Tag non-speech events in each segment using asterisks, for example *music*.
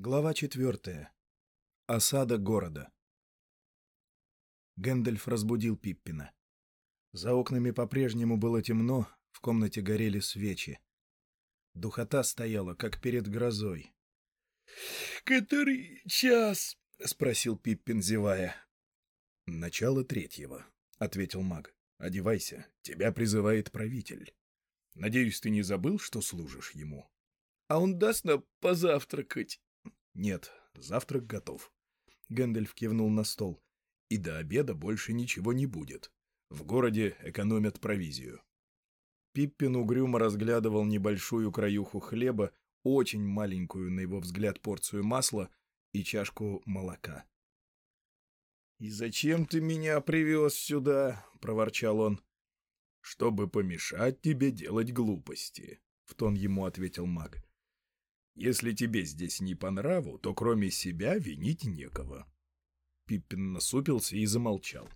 Глава четвертая. Осада города. Гэндальф разбудил Пиппина. За окнами по-прежнему было темно, в комнате горели свечи. Духота стояла, как перед грозой. — Который час? — спросил Пиппин, зевая. — Начало третьего, — ответил маг. — Одевайся, тебя призывает правитель. Надеюсь, ты не забыл, что служишь ему? — А он даст нам позавтракать? «Нет, завтрак готов». Гэндальф кивнул на стол. «И до обеда больше ничего не будет. В городе экономят провизию». Пиппин угрюмо разглядывал небольшую краюху хлеба, очень маленькую, на его взгляд, порцию масла и чашку молока. «И зачем ты меня привез сюда?» — проворчал он. «Чтобы помешать тебе делать глупости», — в тон ему ответил маг. Если тебе здесь не по нраву, то кроме себя винить некого. Пиппин насупился и замолчал.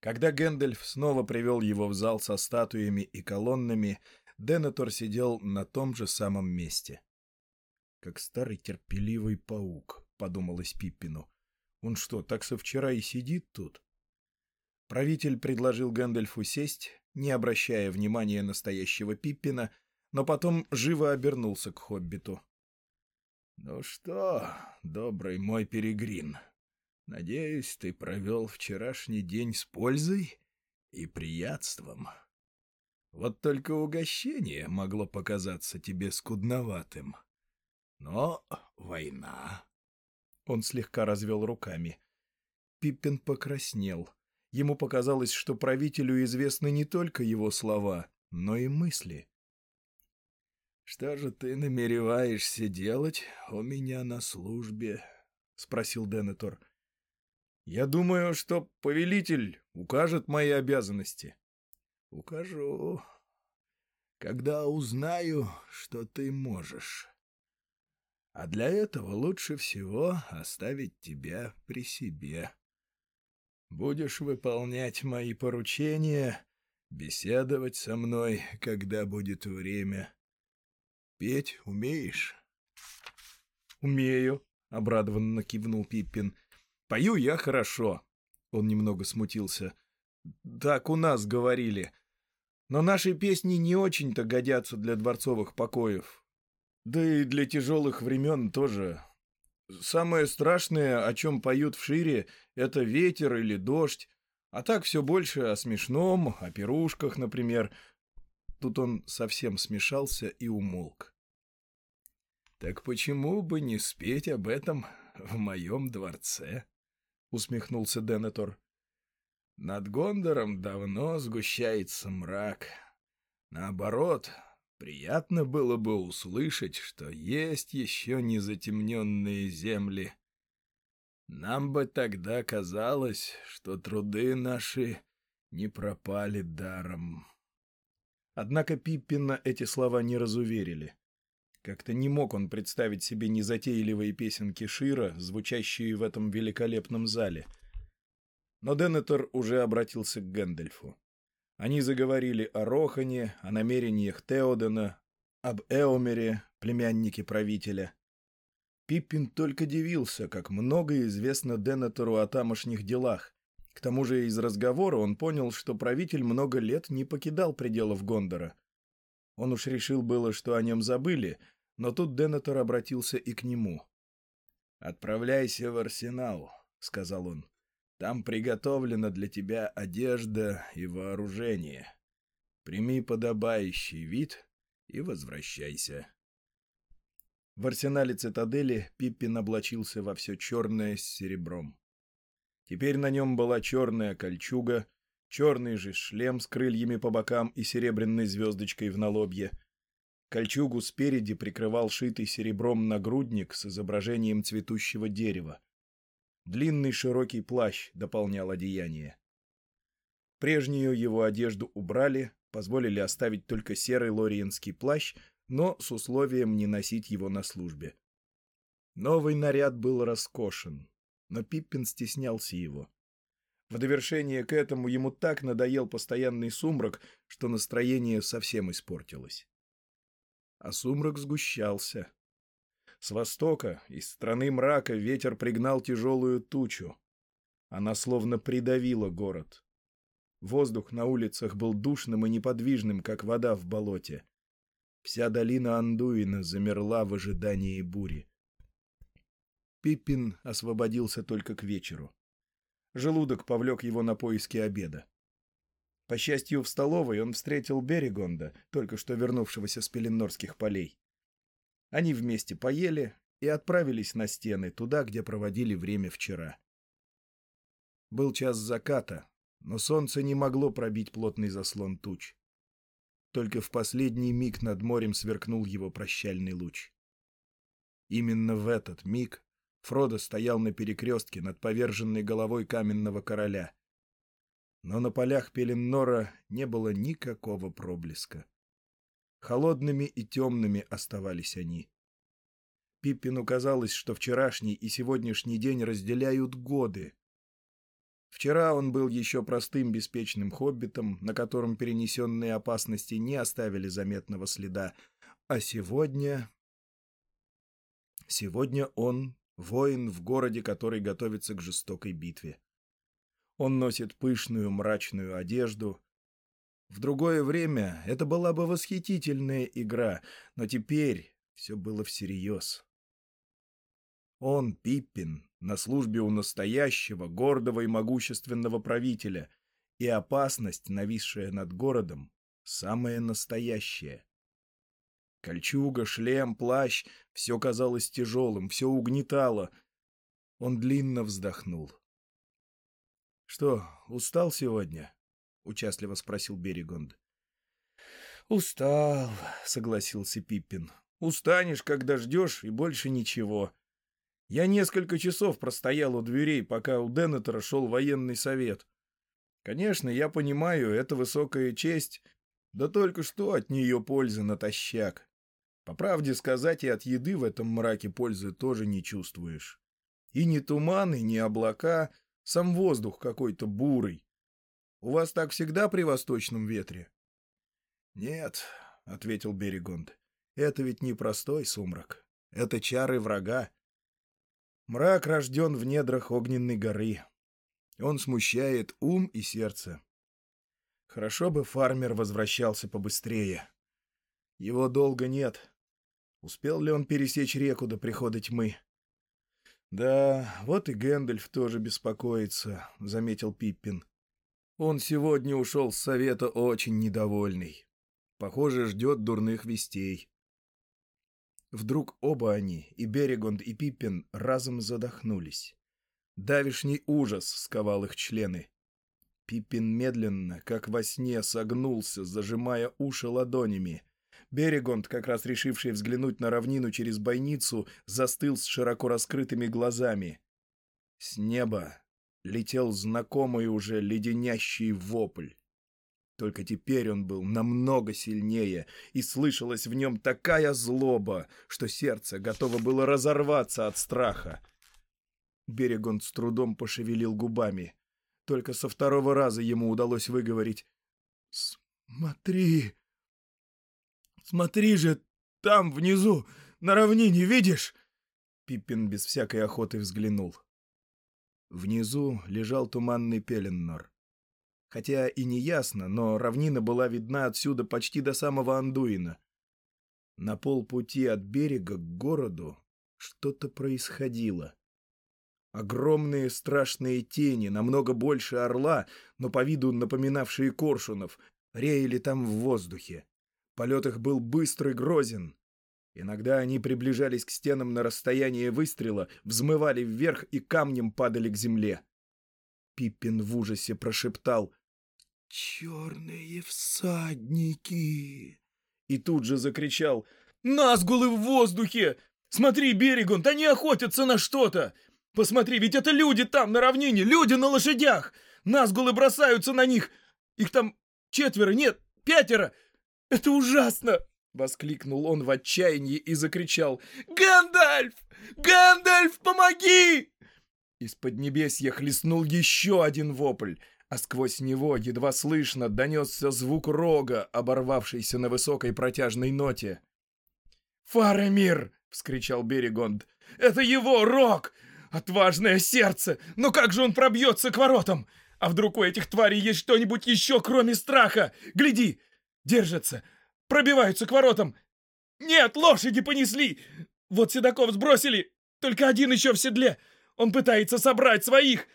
Когда Гэндальф снова привел его в зал со статуями и колоннами, Денетор сидел на том же самом месте. «Как старый терпеливый паук», — подумалось Пиппину. «Он что, так со вчера и сидит тут?» Правитель предложил Гэндальфу сесть, не обращая внимания настоящего Пиппина, но потом живо обернулся к хоббиту. — Ну что, добрый мой перегрин, надеюсь, ты провел вчерашний день с пользой и приятством. Вот только угощение могло показаться тебе скудноватым. Но война... Он слегка развел руками. Пиппин покраснел. Ему показалось, что правителю известны не только его слова, но и мысли. «Что же ты намереваешься делать у меня на службе?» — спросил Денетор. «Я думаю, что повелитель укажет мои обязанности». «Укажу, когда узнаю, что ты можешь. А для этого лучше всего оставить тебя при себе. Будешь выполнять мои поручения, беседовать со мной, когда будет время» Петь умеешь? — Умею, — обрадованно кивнул Пиппин. — Пою я хорошо. Он немного смутился. — Так у нас говорили. Но наши песни не очень-то годятся для дворцовых покоев. Да и для тяжелых времен тоже. Самое страшное, о чем поют в шире, это ветер или дождь. А так все больше о смешном, о пирушках, например. Тут он совсем смешался и умолк. «Так почему бы не спеть об этом в моем дворце?» — усмехнулся Денетор. «Над Гондором давно сгущается мрак. Наоборот, приятно было бы услышать, что есть еще не затемненные земли. Нам бы тогда казалось, что труды наши не пропали даром». Однако Пиппина эти слова не разуверили. Как-то не мог он представить себе незатейливые песенки Шира, звучащие в этом великолепном зале. Но Денетор уже обратился к Гэндальфу. Они заговорили о Рохане, о намерениях Теодена, об Эомере, племяннике правителя. Пиппин только дивился, как много известно Денетору о тамошних делах. К тому же из разговора он понял, что правитель много лет не покидал пределов Гондора. Он уж решил было, что о нем забыли, но тут Денетор обратился и к нему. «Отправляйся в арсенал», — сказал он. «Там приготовлена для тебя одежда и вооружение. Прими подобающий вид и возвращайся». В арсенале цитадели Пиппин облачился во все черное с серебром. Теперь на нем была черная кольчуга, черный же шлем с крыльями по бокам и серебряной звездочкой в налобье — Кольчугу спереди прикрывал шитый серебром нагрудник с изображением цветущего дерева. Длинный широкий плащ дополнял одеяние. Прежнюю его одежду убрали, позволили оставить только серый лориенский плащ, но с условием не носить его на службе. Новый наряд был роскошен, но Пиппин стеснялся его. В довершение к этому ему так надоел постоянный сумрак, что настроение совсем испортилось а сумрак сгущался. С востока, из страны мрака, ветер пригнал тяжелую тучу. Она словно придавила город. Воздух на улицах был душным и неподвижным, как вода в болоте. Вся долина Андуина замерла в ожидании бури. Пиппин освободился только к вечеру. Желудок повлек его на поиски обеда. По счастью, в столовой он встретил Берегонда, только что вернувшегося с Пеленорских полей. Они вместе поели и отправились на стены, туда, где проводили время вчера. Был час заката, но солнце не могло пробить плотный заслон туч. Только в последний миг над морем сверкнул его прощальный луч. Именно в этот миг Фродо стоял на перекрестке над поверженной головой каменного короля. Но на полях Пеленнора не было никакого проблеска. Холодными и темными оставались они. Пиппину казалось, что вчерашний и сегодняшний день разделяют годы. Вчера он был еще простым беспечным хоббитом, на котором перенесенные опасности не оставили заметного следа, а сегодня... Сегодня он — воин в городе, который готовится к жестокой битве. Он носит пышную мрачную одежду, в другое время это была бы восхитительная игра, но теперь все было всерьез. Он, Пиппин, на службе у настоящего, гордого и могущественного правителя, и опасность, нависшая над городом, самая настоящая. Кольчуга, шлем, плащ — все казалось тяжелым, все угнетало. Он длинно вздохнул. — Что, устал сегодня? — участливо спросил Берегонд. «Устал», — согласился Пиппин. «Устанешь, когда ждешь, и больше ничего. Я несколько часов простоял у дверей, пока у Деннетера шел военный совет. Конечно, я понимаю, это высокая честь, да только что от нее пользы натощак. По правде сказать, и от еды в этом мраке пользы тоже не чувствуешь. И ни туманы, ни облака, сам воздух какой-то бурый. У вас так всегда при восточном ветре? — Нет, — ответил Берегонд, — это ведь не простой сумрак. Это чары врага. Мрак рожден в недрах огненной горы. Он смущает ум и сердце. Хорошо бы фармер возвращался побыстрее. Его долго нет. Успел ли он пересечь реку до прихода тьмы? — Да, вот и Гэндальф тоже беспокоится, — заметил Пиппин. Он сегодня ушел с совета очень недовольный. Похоже, ждет дурных вестей. Вдруг оба они, и Берегонд, и Пиппин, разом задохнулись. Давишний ужас сковал их члены. Пиппин медленно, как во сне, согнулся, зажимая уши ладонями. Берегонд, как раз решивший взглянуть на равнину через бойницу, застыл с широко раскрытыми глазами. С неба летел знакомый уже леденящий вопль. Только теперь он был намного сильнее, и слышалась в нем такая злоба, что сердце готово было разорваться от страха. Берегон с трудом пошевелил губами. Только со второго раза ему удалось выговорить «Смотри! Смотри же, там, внизу, на равнине, видишь?» Пиппин без всякой охоты взглянул. Внизу лежал туманный Пеленнор. Хотя и не ясно, но равнина была видна отсюда почти до самого Андуина. На полпути от берега к городу что-то происходило. Огромные страшные тени, намного больше орла, но по виду напоминавшие коршунов, реяли там в воздухе. Полет их был быстрый грозен. Иногда они приближались к стенам на расстояние выстрела, взмывали вверх и камнем падали к земле. Пиппин в ужасе прошептал «Черные всадники!» И тут же закричал «Назгулы в воздухе! Смотри, Берегун, они охотятся на что-то! Посмотри, ведь это люди там, на равнине, люди на лошадях! Назгулы бросаются на них! Их там четверо, нет, пятеро! Это ужасно!» — воскликнул он в отчаянии и закричал «Гэндальф! Гэндальф, помоги!» Из поднебесья хлестнул еще один вопль, а сквозь него едва слышно донесся звук рога, оборвавшийся на высокой протяжной ноте. «Фарамир!» вскричал Берегонд. «Это его рок! Отважное сердце! Но как же он пробьется к воротам? А вдруг у этих тварей есть что-нибудь еще, кроме страха? Гляди! Держатся! Пробиваются к воротам! Нет, лошади понесли! Вот седаков сбросили! Только один еще в седле! Он пытается собрать своих!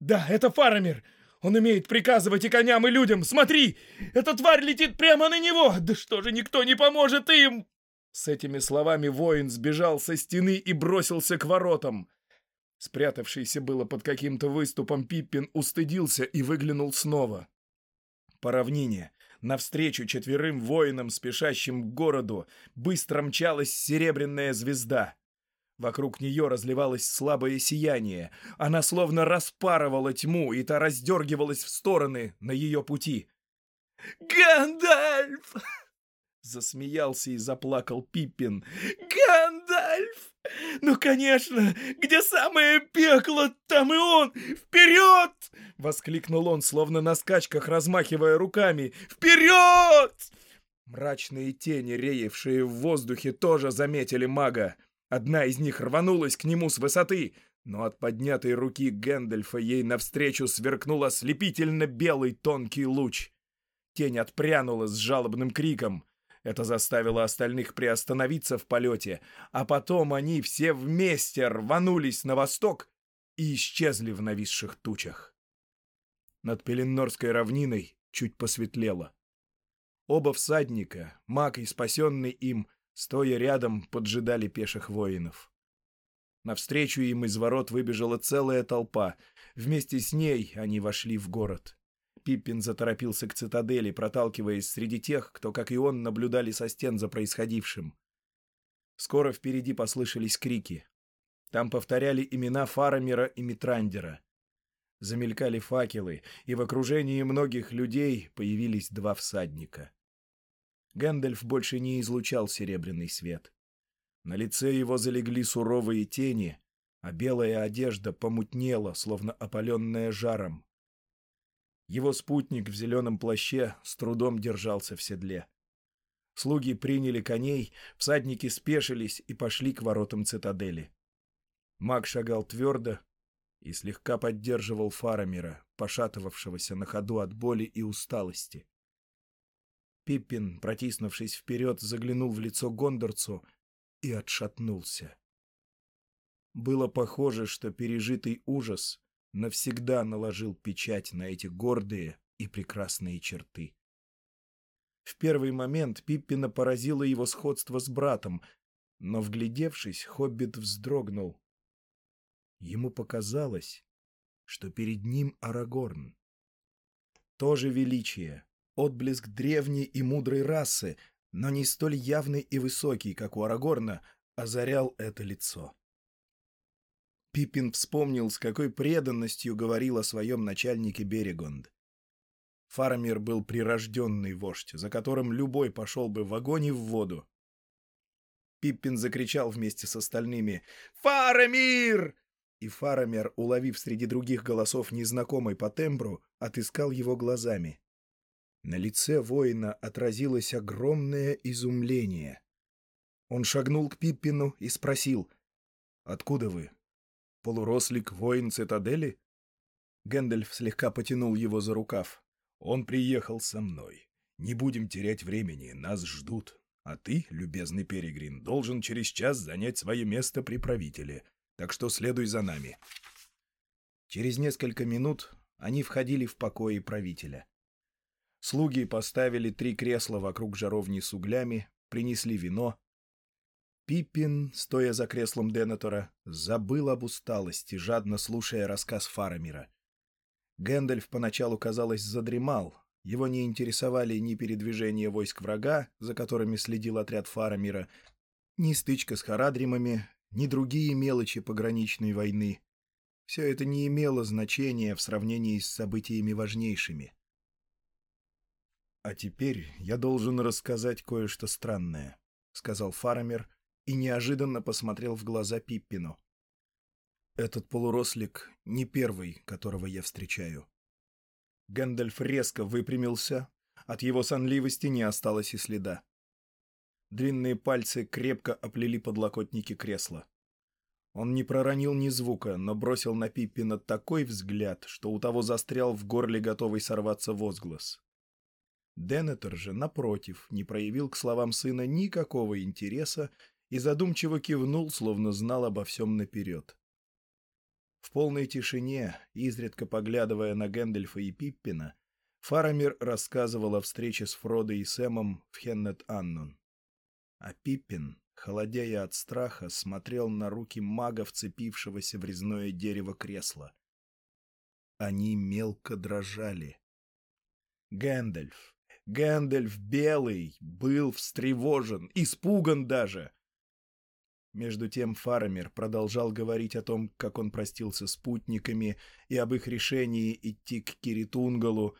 Да, это Фарамир! Он умеет приказывать и коням, и людям! Смотри! Эта тварь летит прямо на него! Да что же никто не поможет им!» С этими словами воин сбежал со стены и бросился к воротам. Спрятавшийся было под каким-то выступом Пиппин устыдился и выглянул снова. По равнине, навстречу четверым воинам, спешащим к городу, быстро мчалась серебряная звезда. Вокруг нее разливалось слабое сияние. Она словно распарывала тьму, и та раздергивалась в стороны на ее пути. «Гандальф!» Засмеялся и заплакал Пиппин. «Гандальф! Ну, конечно! Где самое пекло, там и он! Вперед!» Воскликнул он, словно на скачках, размахивая руками. «Вперед!» Мрачные тени, реевшие в воздухе, тоже заметили мага. Одна из них рванулась к нему с высоты, но от поднятой руки Гэндальфа ей навстречу сверкнул ослепительно белый тонкий луч. Тень отпрянула с жалобным криком. Это заставило остальных приостановиться в полете, а потом они все вместе рванулись на восток и исчезли в нависших тучах. Над Пеленнорской равниной чуть посветлело. Оба всадника, маг и спасенный им, стоя рядом, поджидали пеших воинов. Навстречу им из ворот выбежала целая толпа. Вместе с ней они вошли в город. Пиппин заторопился к цитадели, проталкиваясь среди тех, кто, как и он, наблюдали со стен за происходившим. Скоро впереди послышались крики. Там повторяли имена Фарамира и Митрандера. Замелькали факелы, и в окружении многих людей появились два всадника. Гэндальф больше не излучал серебряный свет. На лице его залегли суровые тени, а белая одежда помутнела, словно опаленная жаром. Его спутник в зеленом плаще с трудом держался в седле. Слуги приняли коней, всадники спешились и пошли к воротам цитадели. Маг шагал твердо и слегка поддерживал Фарамира, пошатывавшегося на ходу от боли и усталости. Пиппин, протиснувшись вперед, заглянул в лицо Гондорцу и отшатнулся. Было похоже, что пережитый ужас навсегда наложил печать на эти гордые и прекрасные черты. В первый момент Пиппина поразило его сходство с братом, но, вглядевшись, Хоббит вздрогнул. Ему показалось, что перед ним Арагорн. Тоже величие, отблеск древней и мудрой расы, но не столь явный и высокий, как у Арагорна, озарял это лицо. Пиппин вспомнил, с какой преданностью говорил о своем начальнике Берегонд. Фарамир был прирожденный вождь, за которым любой пошел бы в огонь и в воду. Пиппин закричал вместе с остальными «Фарамир!» И Фарамир, уловив среди других голосов незнакомый по тембру, отыскал его глазами. На лице воина отразилось огромное изумление. Он шагнул к Пиппину и спросил «Откуда вы?» Полурослик воин цитадели? Гэндальф слегка потянул его за рукав. Он приехал со мной. Не будем терять времени, нас ждут. А ты, любезный Перегрин, должен через час занять свое место при правителе. Так что следуй за нами. Через несколько минут они входили в покои правителя. Слуги поставили три кресла вокруг жаровни с углями, принесли вино, Пиппин, стоя за креслом Денетора, забыл об усталости, жадно слушая рассказ Фарамира. Гэндальф поначалу, казалось, задремал. Его не интересовали ни передвижения войск врага, за которыми следил отряд Фарамира, ни стычка с Харадримами, ни другие мелочи пограничной войны. Все это не имело значения в сравнении с событиями важнейшими. «А теперь я должен рассказать кое-что странное», — сказал Фарамир, и неожиданно посмотрел в глаза Пиппину. «Этот полурослик не первый, которого я встречаю». Гэндальф резко выпрямился, от его сонливости не осталось и следа. Длинные пальцы крепко оплели подлокотники кресла. Он не проронил ни звука, но бросил на Пиппина такой взгляд, что у того застрял в горле готовый сорваться возглас. Денетер же, напротив, не проявил к словам сына никакого интереса и задумчиво кивнул, словно знал обо всем наперед. В полной тишине, изредка поглядывая на Гэндальфа и Пиппина, Фарамир рассказывал о встрече с Фродо и Сэмом в Хеннет-Аннон. А Пиппин, холодея от страха, смотрел на руки мага, вцепившегося в резное дерево кресла. Они мелко дрожали. Гэндальф, Гэндальф Белый, был встревожен, испуган даже. Между тем Фарамир продолжал говорить о том, как он простился с путниками и об их решении идти к Кирит Унгалу.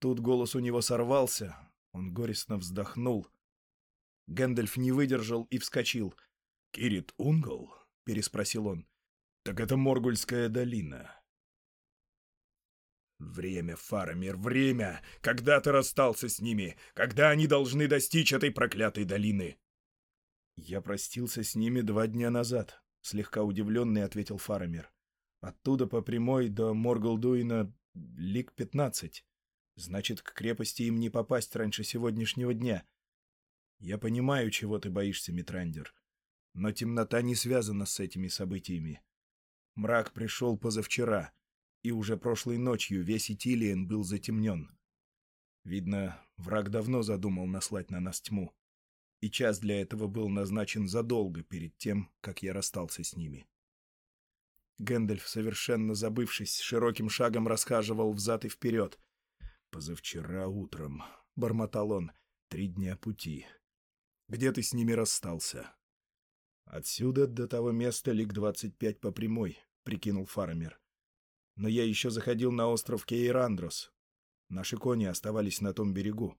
Тут голос у него сорвался, он горестно вздохнул. Гэндальф не выдержал и вскочил. «Кирит Унгал?» — переспросил он. «Так это Моргульская долина». «Время, Фарамир, время! Когда ты расстался с ними? Когда они должны достичь этой проклятой долины?» «Я простился с ними два дня назад», — слегка удивленный ответил Фарамир. «Оттуда по прямой до Моргалдуина лик пятнадцать. Значит, к крепости им не попасть раньше сегодняшнего дня. Я понимаю, чего ты боишься, Митрандер, но темнота не связана с этими событиями. Мрак пришел позавчера, и уже прошлой ночью весь Итилиен был затемнен. Видно, враг давно задумал наслать на нас тьму и час для этого был назначен задолго перед тем, как я расстался с ними. Гэндальф, совершенно забывшись, широким шагом расхаживал взад и вперед. «Позавчера утром», — бормотал он, — «три дня пути. Где ты с ними расстался?» «Отсюда до того места двадцать пять по прямой», — прикинул Фармер. «Но я еще заходил на остров Кейрандрос. Наши кони оставались на том берегу.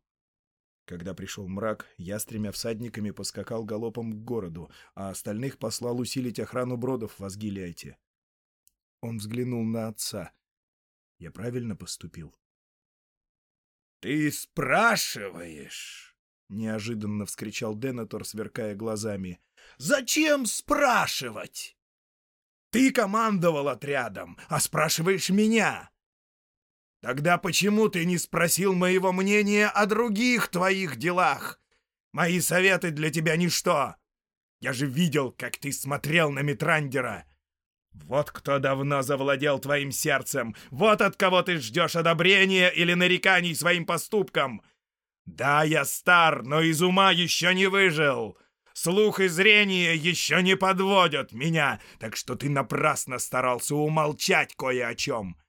Когда пришел мрак, я с тремя всадниками поскакал галопом к городу, а остальных послал усилить охрану бродов в Асгилиайте. Он взглянул на отца. Я правильно поступил? — Ты спрашиваешь? — неожиданно вскричал Денатор, сверкая глазами. — Зачем спрашивать? Ты командовал отрядом, а спрашиваешь меня. Тогда почему ты не спросил моего мнения о других твоих делах? Мои советы для тебя ничто. Я же видел, как ты смотрел на Митрандера. Вот кто давно завладел твоим сердцем. Вот от кого ты ждешь одобрения или нареканий своим поступкам. Да, я стар, но из ума еще не выжил. Слух и зрение еще не подводят меня, так что ты напрасно старался умолчать кое о чем.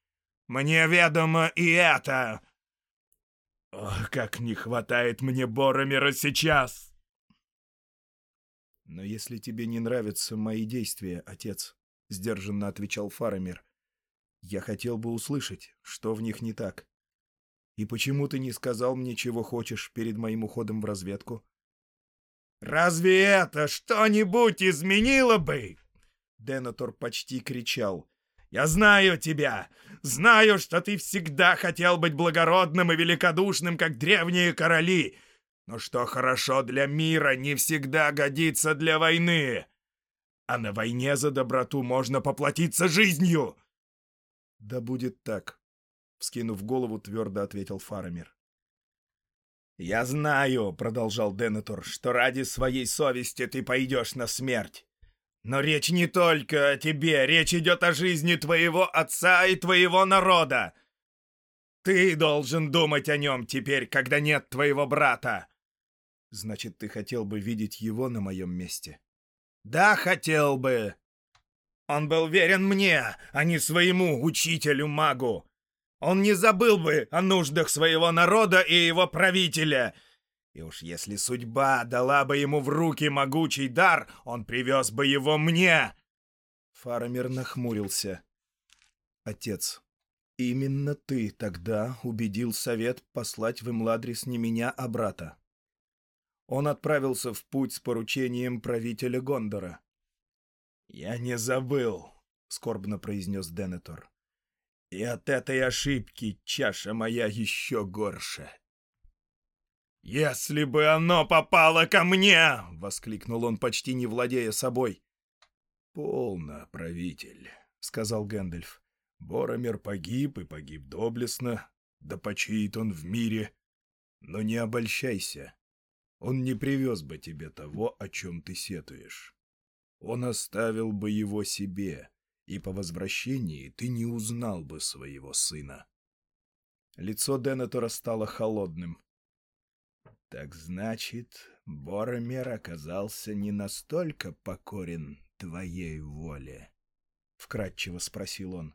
Мне ведомо и это. Ох, как не хватает мне Боромера сейчас!» «Но если тебе не нравятся мои действия, отец», — сдержанно отвечал Фарамир, — «я хотел бы услышать, что в них не так. И почему ты не сказал мне, чего хочешь перед моим уходом в разведку?» «Разве это что-нибудь изменило бы?» Денатор почти кричал. Я знаю тебя! Знаю, что ты всегда хотел быть благородным и великодушным, как древние короли. Но что хорошо для мира, не всегда годится для войны. А на войне за доброту можно поплатиться жизнью!» «Да будет так», — вскинув голову, твердо ответил Фарамир. «Я знаю», — продолжал Денетор, — «что ради своей совести ты пойдешь на смерть. Но речь не только о тебе, речь идет о жизни твоего отца и твоего народа. Ты должен думать о нем теперь, когда нет твоего брата. Значит, ты хотел бы видеть его на моем месте? Да, хотел бы. Он был верен мне, а не своему учителю-магу. Он не забыл бы о нуждах своего народа и его правителя — и уж если судьба дала бы ему в руки могучий дар, он привез бы его мне!» Фарамир нахмурился. «Отец, именно ты тогда убедил совет послать в Имладрис не меня, а брата. Он отправился в путь с поручением правителя Гондора». «Я не забыл», — скорбно произнес Денетор. «И от этой ошибки чаша моя еще горше». «Если бы оно попало ко мне!» — воскликнул он, почти не владея собой. «Полно, правитель», — сказал Гэндальф. «Боромер погиб и погиб доблестно, да почиет он в мире. Но не обольщайся, он не привез бы тебе того, о чем ты сетуешь. Он оставил бы его себе, и по возвращении ты не узнал бы своего сына». Лицо Денетора стало холодным. «Так значит, Боромер оказался не настолько покорен твоей воле?» — вкратчиво спросил он.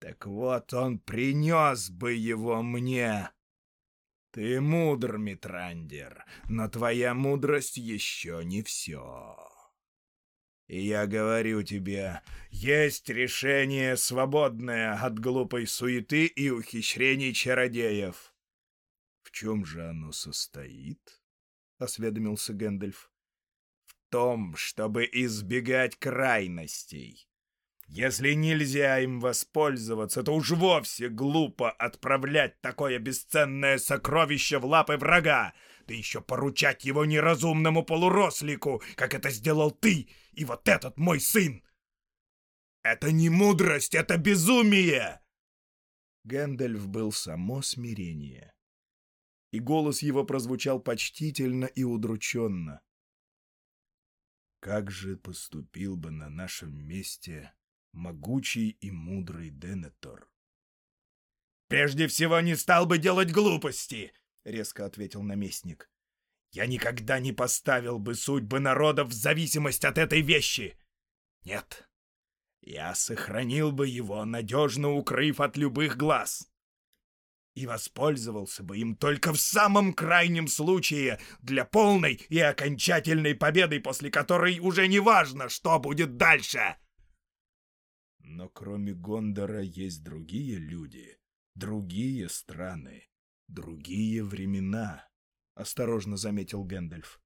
«Так вот он принес бы его мне!» «Ты мудр, Митрандер, но твоя мудрость еще не все!» И я говорю тебе, есть решение свободное от глупой суеты и ухищрений чародеев. — чем же оно состоит? — осведомился Гэндальф. — В том, чтобы избегать крайностей. Если нельзя им воспользоваться, то уж вовсе глупо отправлять такое бесценное сокровище в лапы врага, да еще поручать его неразумному полурослику, как это сделал ты и вот этот мой сын. Это не мудрость, это безумие!» Гэндальф был само смирение. И голос его прозвучал почтительно и удрученно. «Как же поступил бы на нашем месте могучий и мудрый Денетор?» «Прежде всего не стал бы делать глупости!» — резко ответил наместник. «Я никогда не поставил бы судьбы народов в зависимость от этой вещи! Нет, я сохранил бы его, надежно укрыв от любых глаз!» И воспользовался бы им только в самом крайнем случае для полной и окончательной победы, после которой уже не важно, что будет дальше. Но кроме Гондора есть другие люди, другие страны, другие времена, — осторожно заметил Гэндальф.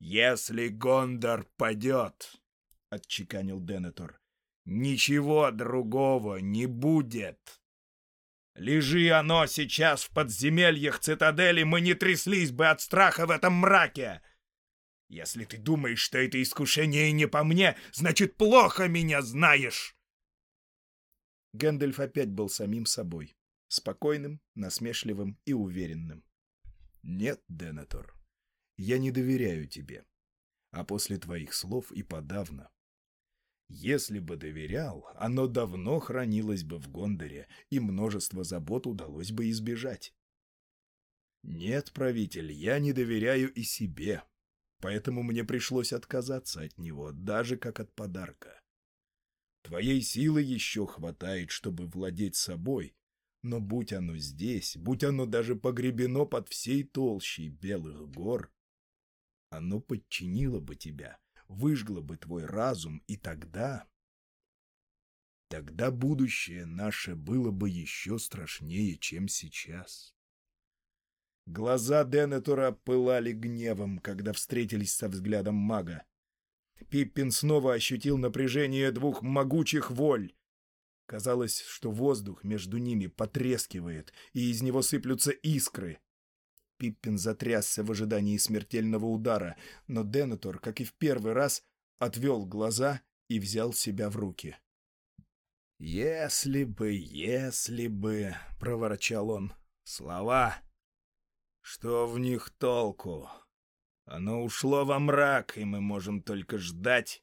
«Если Гондор падет, — отчеканил Денетор, — ничего другого не будет. Лежи оно сейчас в подземельях цитадели, мы не тряслись бы от страха в этом мраке. Если ты думаешь, что это искушение не по мне, значит, плохо меня знаешь!» Гэндальф опять был самим собой спокойным, насмешливым и уверенным. «Нет, Денетор, я не доверяю тебе. А после твоих слов и подавно. Если бы доверял, оно давно хранилось бы в Гондоре, и множество забот удалось бы избежать. Нет, правитель, я не доверяю и себе, поэтому мне пришлось отказаться от него, даже как от подарка. Твоей силы еще хватает, чтобы владеть собой, но будь оно здесь, будь оно даже погребено под всей толщей белых гор, оно подчинило бы тебя, выжгло бы твой разум, и тогда... Тогда будущее наше было бы еще страшнее, чем сейчас. Глаза Денетура пылали гневом, когда встретились со взглядом мага. Пиппин снова ощутил напряжение двух могучих воль, Казалось, что воздух между ними потрескивает, и из него сыплются искры. Пиппин затрясся в ожидании смертельного удара, но Денетор, как и в первый раз, отвел глаза и взял себя в руки. «Если бы, если бы...» — проворчал он. «Слова! Что в них толку? Оно ушло во мрак, и мы можем только ждать,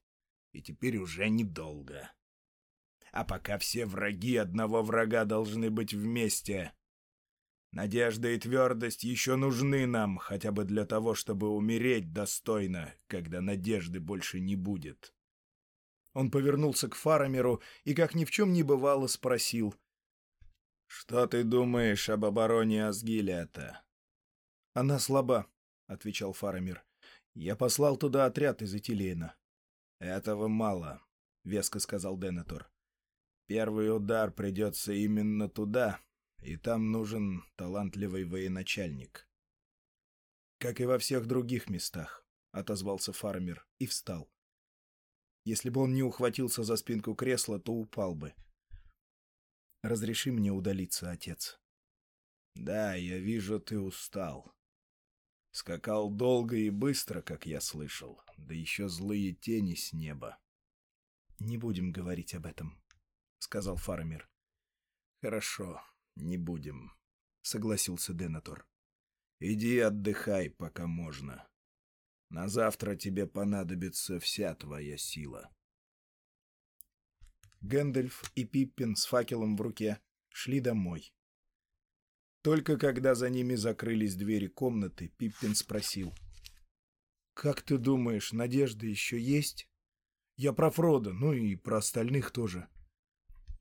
и теперь уже недолго» а пока все враги одного врага должны быть вместе. Надежда и твердость еще нужны нам, хотя бы для того, чтобы умереть достойно, когда надежды больше не будет. Он повернулся к Фарамеру и, как ни в чем не бывало, спросил. — Что ты думаешь об обороне Асгилета? — Она слаба, — отвечал Фарамир. — Я послал туда отряд из Этилейна. — Этого мало, — веско сказал Денетор. Первый удар придется именно туда, и там нужен талантливый военачальник. «Как и во всех других местах», — отозвался фармер и встал. Если бы он не ухватился за спинку кресла, то упал бы. «Разреши мне удалиться, отец». «Да, я вижу, ты устал. Скакал долго и быстро, как я слышал, да еще злые тени с неба. — Не будем говорить об этом, — сказал Фармер. — Хорошо, не будем, — согласился Денатор. — Иди отдыхай, пока можно. На завтра тебе понадобится вся твоя сила. Гэндальф и Пиппин с факелом в руке шли домой. Только когда за ними закрылись двери комнаты, Пиппин спросил. «Как ты думаешь, надежда еще есть? Я про Фрода, ну и про остальных тоже».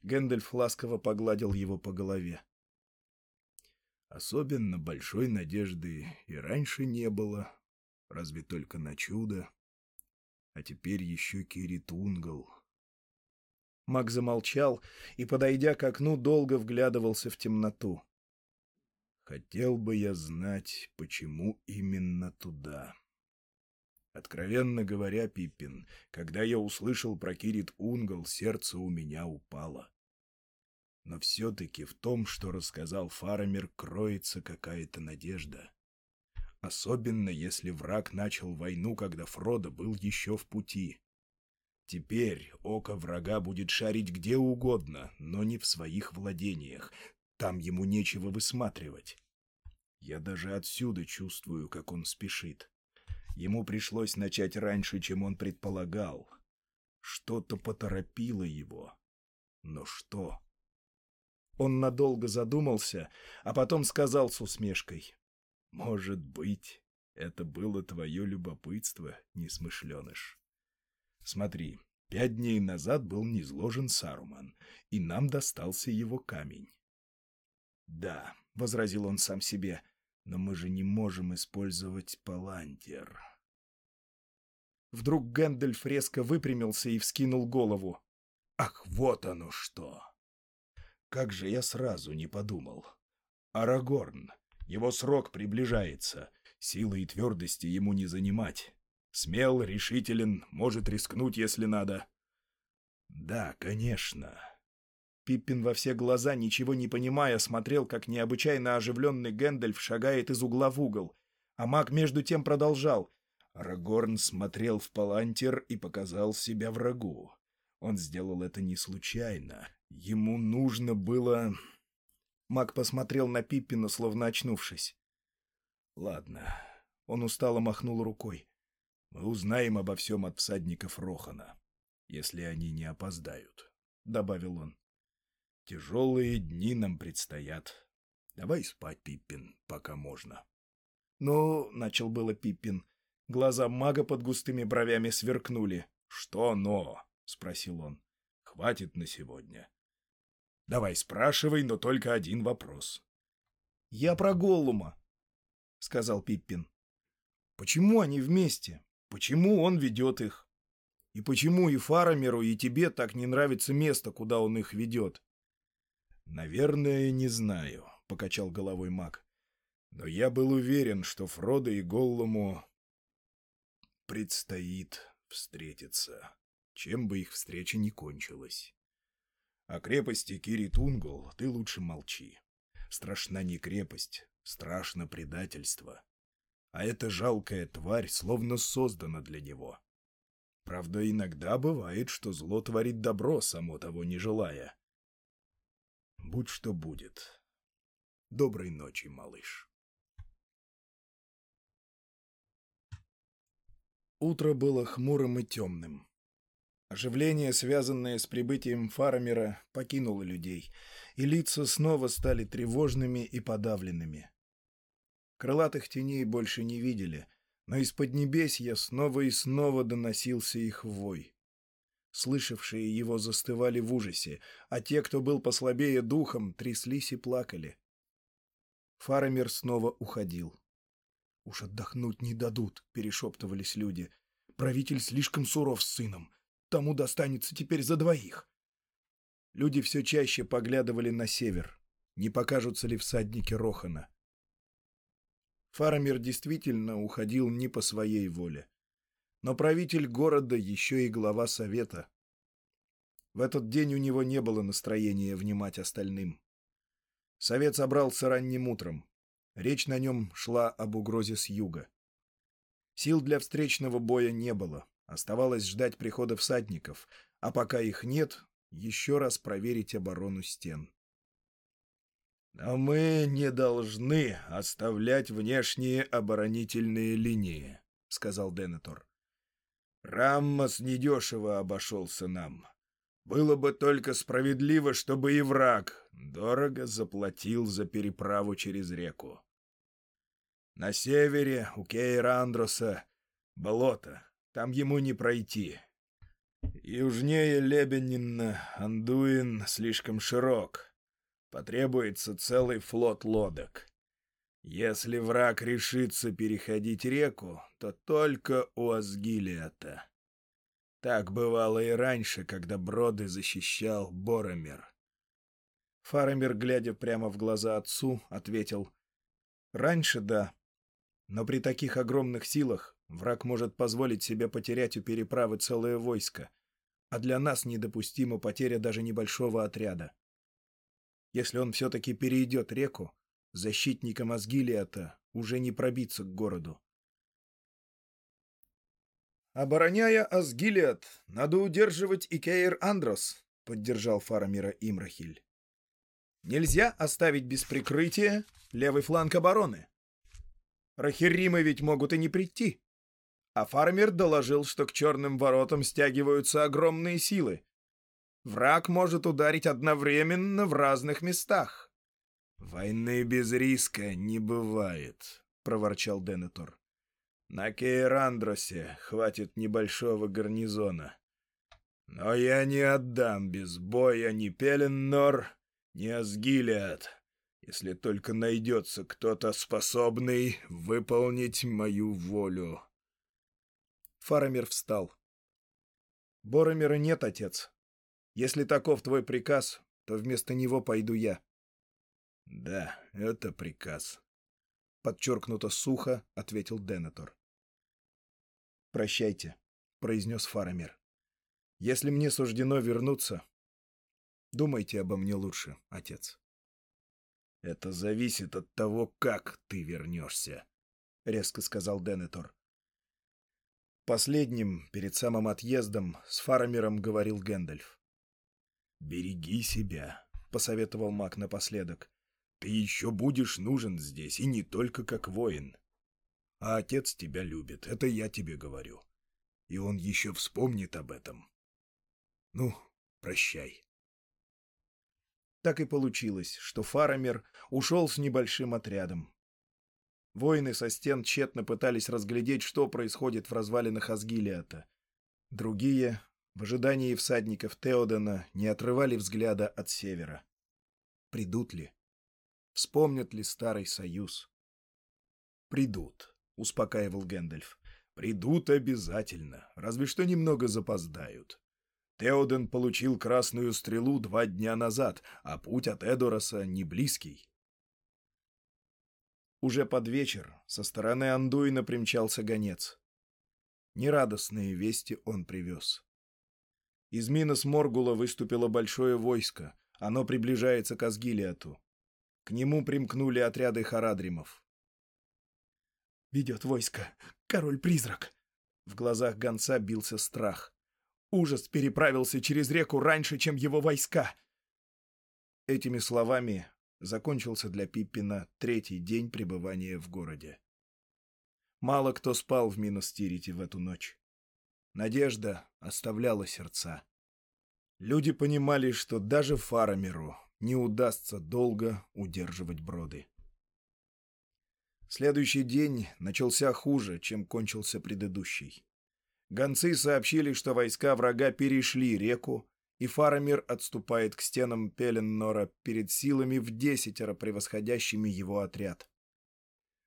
Гэндальф ласково погладил его по голове. «Особенно большой надежды и раньше не было, разве только на чудо. А теперь еще Кирит Унгл». Маг замолчал и, подойдя к окну, долго вглядывался в темноту. Хотел бы я знать, почему именно туда. Откровенно говоря, Пиппин, когда я услышал про Кирит Унгл, сердце у меня упало. Но все-таки в том, что рассказал Фарамир, кроется какая-то надежда. Особенно, если враг начал войну, когда Фродо был еще в пути. Теперь око врага будет шарить где угодно, но не в своих владениях, там ему нечего высматривать. Я даже отсюда чувствую, как он спешит. Ему пришлось начать раньше, чем он предполагал. Что-то поторопило его. Но что? Он надолго задумался, а потом сказал с усмешкой. «Может быть, это было твое любопытство, несмышленыш. Смотри, пять дней назад был низложен Саруман, и нам достался его камень. «Да», — возразил он сам себе, — «но мы же не можем использовать палантер». Вдруг Гэндальф резко выпрямился и вскинул голову. «Ах, вот оно что!» «Как же я сразу не подумал!» «Арагорн! Его срок приближается. Силы и твердости ему не занимать. Смел, решителен, может рискнуть, если надо». «Да, конечно. Пиппин во все глаза, ничего не понимая, смотрел, как необычайно оживленный Гэндальф шагает из угла в угол. А маг между тем продолжал. Арагорн смотрел в палантер и показал себя врагу. Он сделал это не случайно. Ему нужно было... Маг посмотрел на Пиппина, словно очнувшись. «Ладно». Он устало махнул рукой. «Мы узнаем обо всем от всадников Рохана, если они не опоздают», — добавил он. Тяжелые дни нам предстоят. Давай спать, Пиппин, пока можно. — Ну, — начал было Пиппин. Глаза мага под густыми бровями сверкнули. — Что «но»? — спросил он. — Хватит на сегодня. Давай спрашивай, но только один вопрос. — Я про Голлума, — сказал Пиппин. — Почему они вместе? Почему он ведет их? И почему и Фарамеру, и тебе так не нравится место, куда он их ведет? «Наверное, не знаю», — покачал головой маг. «Но я был уверен, что Фродо и Голлуму предстоит встретиться, чем бы их встреча ни кончилась. О крепости Киритунгл ты лучше молчи. Страшна не крепость, страшно предательство. А эта жалкая тварь словно создана для него. Правда, иногда бывает, что зло творит добро, само того не желая. Будь что будет. Доброй ночи, малыш. Утро было хмурым и темным. Оживление, связанное с прибытием Фарамера, покинуло людей, и лица снова стали тревожными и подавленными. Крылатых теней больше не видели, но из-под небесья снова и снова доносился их вой. Слышавшие его застывали в ужасе, а те, кто был послабее духом, тряслись и плакали. Фарамир снова уходил. «Уж отдохнуть не дадут», — перешептывались люди. «Правитель слишком суров с сыном. Тому достанется теперь за двоих». Люди все чаще поглядывали на север. Не покажутся ли всадники Рохана? Фарамир действительно уходил не по своей воле но правитель города еще и глава совета. В этот день у него не было настроения внимать остальным. Совет собрался ранним утром. Речь на нем шла об угрозе с юга. Сил для встречного боя не было. Оставалось ждать прихода всадников, а пока их нет, еще раз проверить оборону стен. «Но мы не должны оставлять внешние оборонительные линии», — сказал Денетор. «Раммос недешево обошелся нам. Было бы только справедливо, чтобы и враг дорого заплатил за переправу через реку. На севере у Кейра Андроса болото, там ему не пройти. Южнее Лебенина Андуин слишком широк. Потребуется целый флот лодок. Если враг решится переходить реку, то только у Асгилиата. Так бывало и раньше, когда Броды защищал Боромер. Фарамир, глядя прямо в глаза отцу, ответил. «Раньше да, но при таких огромных силах враг может позволить себе потерять у переправы целое войско, а для нас недопустима потеря даже небольшого отряда. Если он все-таки перейдет реку, защитникам Асгилиата уже не пробиться к городу. «Обороняя Асгилиат, надо удерживать и Кейр Андрос», — поддержал Фарамира Имрахиль. «Нельзя оставить без прикрытия левый фланг обороны. Рахиримы ведь могут и не прийти. А Фармер доложил, что к черным воротам стягиваются огромные силы. Враг может ударить одновременно в разных местах. «Войны без риска не бывает», — проворчал Денетор. «На Кейрандросе хватит небольшого гарнизона. Но я не отдам без боя ни Пеленнор, ни Асгилиад, если только найдется кто-то способный выполнить мою волю». Фарамир встал. «Боромира нет, отец. Если таков твой приказ, то вместо него пойду я». «Да, это приказ», — подчеркнуто сухо ответил Денетор. «Прощайте», — произнес Фарамир. «Если мне суждено вернуться, думайте обо мне лучше, отец». «Это зависит от того, как ты вернешься», — резко сказал Денетор. Последним, перед самым отъездом, с Фарамиром говорил Гэндальф. «Береги себя», — посоветовал маг напоследок. Ты еще будешь нужен здесь, и не только как воин. А отец тебя любит, это я тебе говорю. И он еще вспомнит об этом. Ну, прощай. Так и получилось, что Фарамер ушел с небольшим отрядом. Воины со стен тщетно пытались разглядеть, что происходит в развалинах Асгилиата. Другие, в ожидании всадников Теодена, не отрывали взгляда от севера. Придут ли? Вспомнят ли Старый Союз? «Придут», — успокаивал Гэндальф. «Придут обязательно, разве что немного запоздают. Теоден получил красную стрелу два дня назад, а путь от Эдороса не близкий». Уже под вечер со стороны Андуина примчался гонец. Нерадостные вести он привез. Из Минос Моргула выступило большое войско. Оно приближается к Асгилиату. К нему примкнули отряды харадримов. «Ведет войско! Король-призрак!» В глазах гонца бился страх. Ужас переправился через реку раньше, чем его войска. Этими словами закончился для Пиппина третий день пребывания в городе. Мало кто спал в Миностирите в эту ночь. Надежда оставляла сердца. Люди понимали, что даже Фарамиру не удастся долго удерживать броды. Следующий день начался хуже, чем кончился предыдущий. Гонцы сообщили, что войска врага перешли реку, и Фарамир отступает к стенам Пеленнора перед силами в десятеро превосходящими его отряд.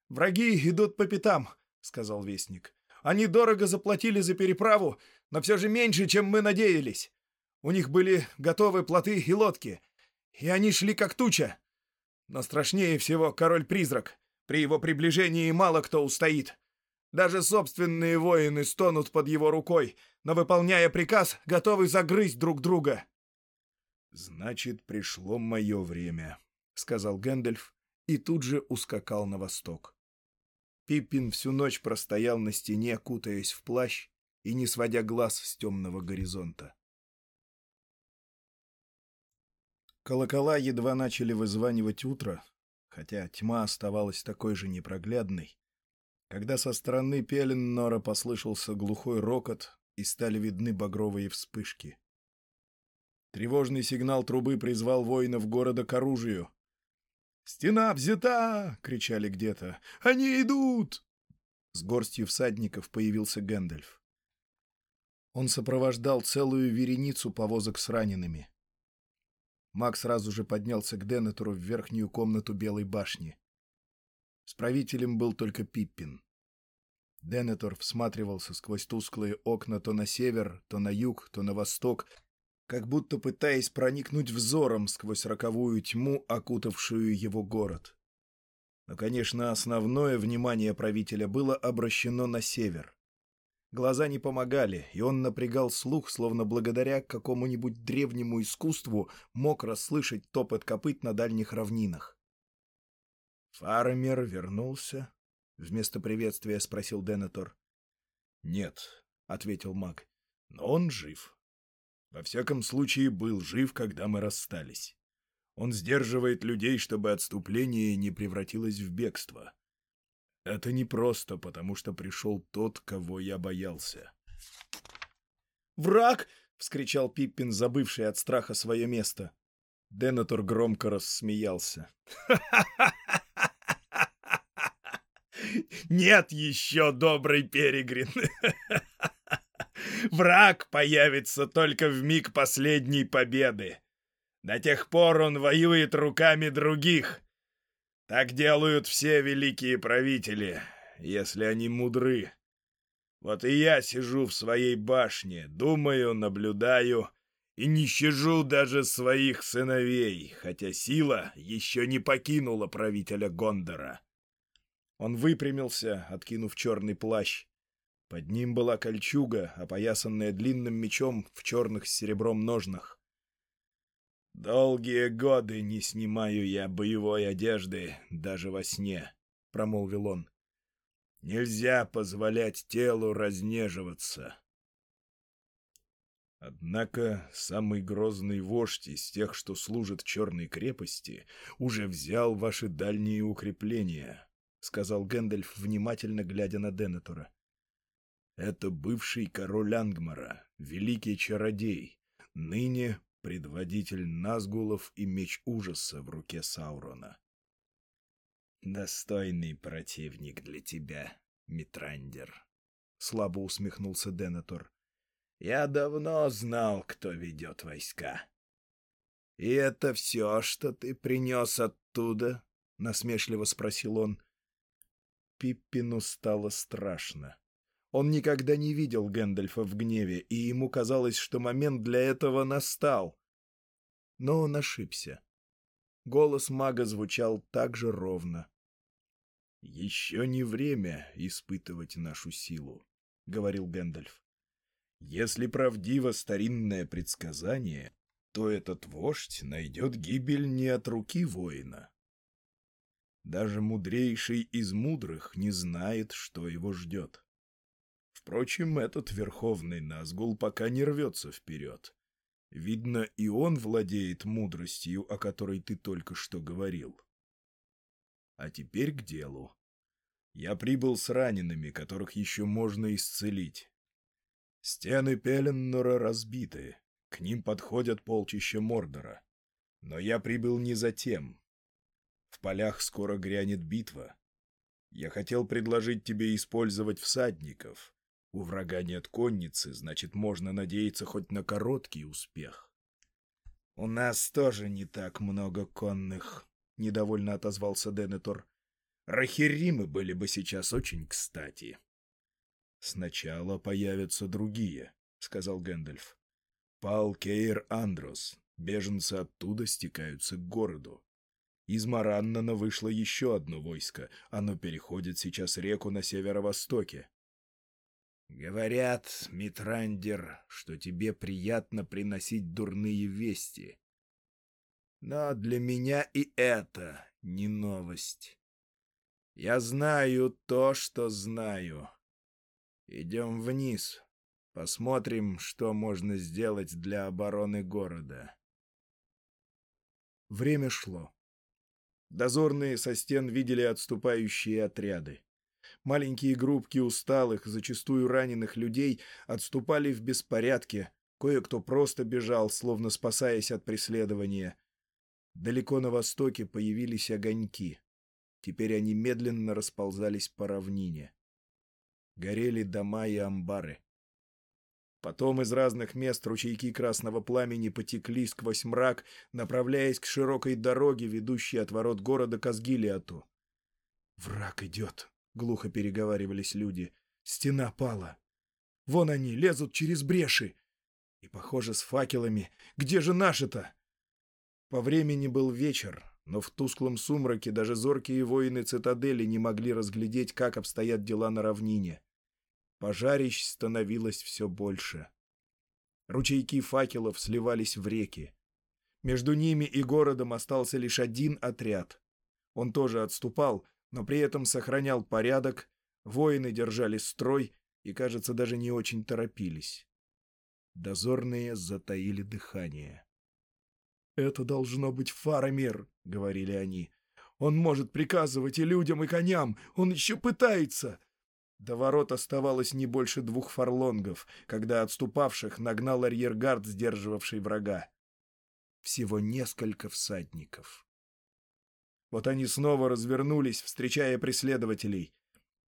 «Враги идут по пятам», — сказал вестник. «Они дорого заплатили за переправу, но все же меньше, чем мы надеялись. У них были готовы плоты и лодки, и они шли как туча. Но страшнее всего король-призрак. При его приближении мало кто устоит. Даже собственные воины стонут под его рукой, но, выполняя приказ, готовы загрызть друг друга. «Значит, пришло мое время», — сказал Гэндальф и тут же ускакал на восток. Пиппин всю ночь простоял на стене, кутаясь в плащ и не сводя глаз с темного горизонта. Колокола едва начали вызванивать утро, хотя тьма оставалась такой же непроглядной, когда со стороны Пеленнора послышался глухой рокот и стали видны багровые вспышки. Тревожный сигнал трубы призвал воинов города к оружию. «Стена взята!» — кричали где-то. «Они идут!» С горстью всадников появился Гэндальф. Он сопровождал целую вереницу повозок с ранеными. Маг сразу же поднялся к Денетору в верхнюю комнату Белой башни. С правителем был только Пиппин. Денетор всматривался сквозь тусклые окна то на север, то на юг, то на восток, как будто пытаясь проникнуть взором сквозь роковую тьму, окутавшую его город. Но, конечно, основное внимание правителя было обращено на север. Глаза не помогали, и он напрягал слух, словно благодаря какому-нибудь древнему искусству мог расслышать топот копыт на дальних равнинах. «Фармер вернулся?» — вместо приветствия спросил Денетор. «Нет», — ответил маг, — «но он жив. Во всяком случае, был жив, когда мы расстались. Он сдерживает людей, чтобы отступление не превратилось в бегство. Это не просто, потому что пришел тот, кого я боялся. «Враг!» — вскричал Пиппин, забывший от страха свое место. Денатор громко рассмеялся. *laughs* «Нет еще, добрый Перегрин! Враг появится только в миг последней победы. До тех пор он воюет руками других. Так делают все великие правители, если они мудры. Вот и я сижу в своей башне, думаю, наблюдаю и не щажу даже своих сыновей, хотя сила еще не покинула правителя Гондора. Он выпрямился, откинув черный плащ. Под ним была кольчуга, опоясанная длинным мечом в черных с серебром ножнах. «Долгие годы не снимаю я боевой одежды даже во сне», — промолвил он. «Нельзя позволять телу разнеживаться». Однако самый грозный вождь из тех, что служат Черной крепости, уже взял ваши дальние укрепления, — сказал Гэндальф, внимательно глядя на Денетора. Это бывший король Ангмара, великий чародей, ныне предводитель Назгулов и меч ужаса в руке Саурона. «Достойный противник для тебя, Митрандер», — слабо усмехнулся Денатор. «Я давно знал, кто ведет войска». «И это все, что ты принес оттуда?» — насмешливо спросил он. Пиппину стало страшно. Он никогда не видел Гэндальфа в гневе, и ему казалось, что момент для этого настал. Но он ошибся. Голос мага звучал так же ровно. «Еще не время испытывать нашу силу», — говорил Гэндальф. «Если правдиво старинное предсказание, то этот вождь найдет гибель не от руки воина. Даже мудрейший из мудрых не знает, что его ждет. Впрочем, этот верховный Назгул пока не рвется вперед. Видно, и он владеет мудростью, о которой ты только что говорил. А теперь к делу. Я прибыл с ранеными, которых еще можно исцелить. Стены Пеленнора разбиты, к ним подходят полчища Мордора. Но я прибыл не за тем. В полях скоро грянет битва. Я хотел предложить тебе использовать всадников, у врага нет конницы, значит, можно надеяться хоть на короткий успех. — У нас тоже не так много конных, — недовольно отозвался Денетор. — Рахиримы были бы сейчас очень кстати. — Сначала появятся другие, — сказал Гэндальф. — Пал Кейр Андрос. Беженцы оттуда стекаются к городу. Из Мараннана вышло еще одно войско. Оно переходит сейчас реку на северо-востоке. Говорят, Митрандер, что тебе приятно приносить дурные вести. Но для меня и это не новость. Я знаю то, что знаю. Идем вниз. Посмотрим, что можно сделать для обороны города. Время шло. Дозорные со стен видели отступающие отряды. Маленькие группки усталых, зачастую раненых людей отступали в беспорядке, кое-кто просто бежал, словно спасаясь от преследования. Далеко на востоке появились огоньки. Теперь они медленно расползались по равнине. Горели дома и амбары. Потом из разных мест ручейки красного пламени потекли сквозь мрак, направляясь к широкой дороге, ведущей от ворот города к Асгилиату. «Враг идет», — глухо переговаривались люди. «Стена пала. Вон они, лезут через бреши. И, похоже, с факелами. Где же наши-то?» По времени был вечер, но в тусклом сумраке даже зоркие воины цитадели не могли разглядеть, как обстоят дела на равнине. Пожарищ становилось все больше. Ручейки факелов сливались в реки. Между ними и городом остался лишь один отряд. Он тоже отступал, но при этом сохранял порядок, воины держали строй и, кажется, даже не очень торопились. Дозорные затаили дыхание. «Это должно быть Фарамир», — говорили они. «Он может приказывать и людям, и коням. Он еще пытается. До ворот оставалось не больше двух фарлонгов, когда отступавших нагнал арьергард, сдерживавший врага. Всего несколько всадников. Вот они снова развернулись, встречая преследователей.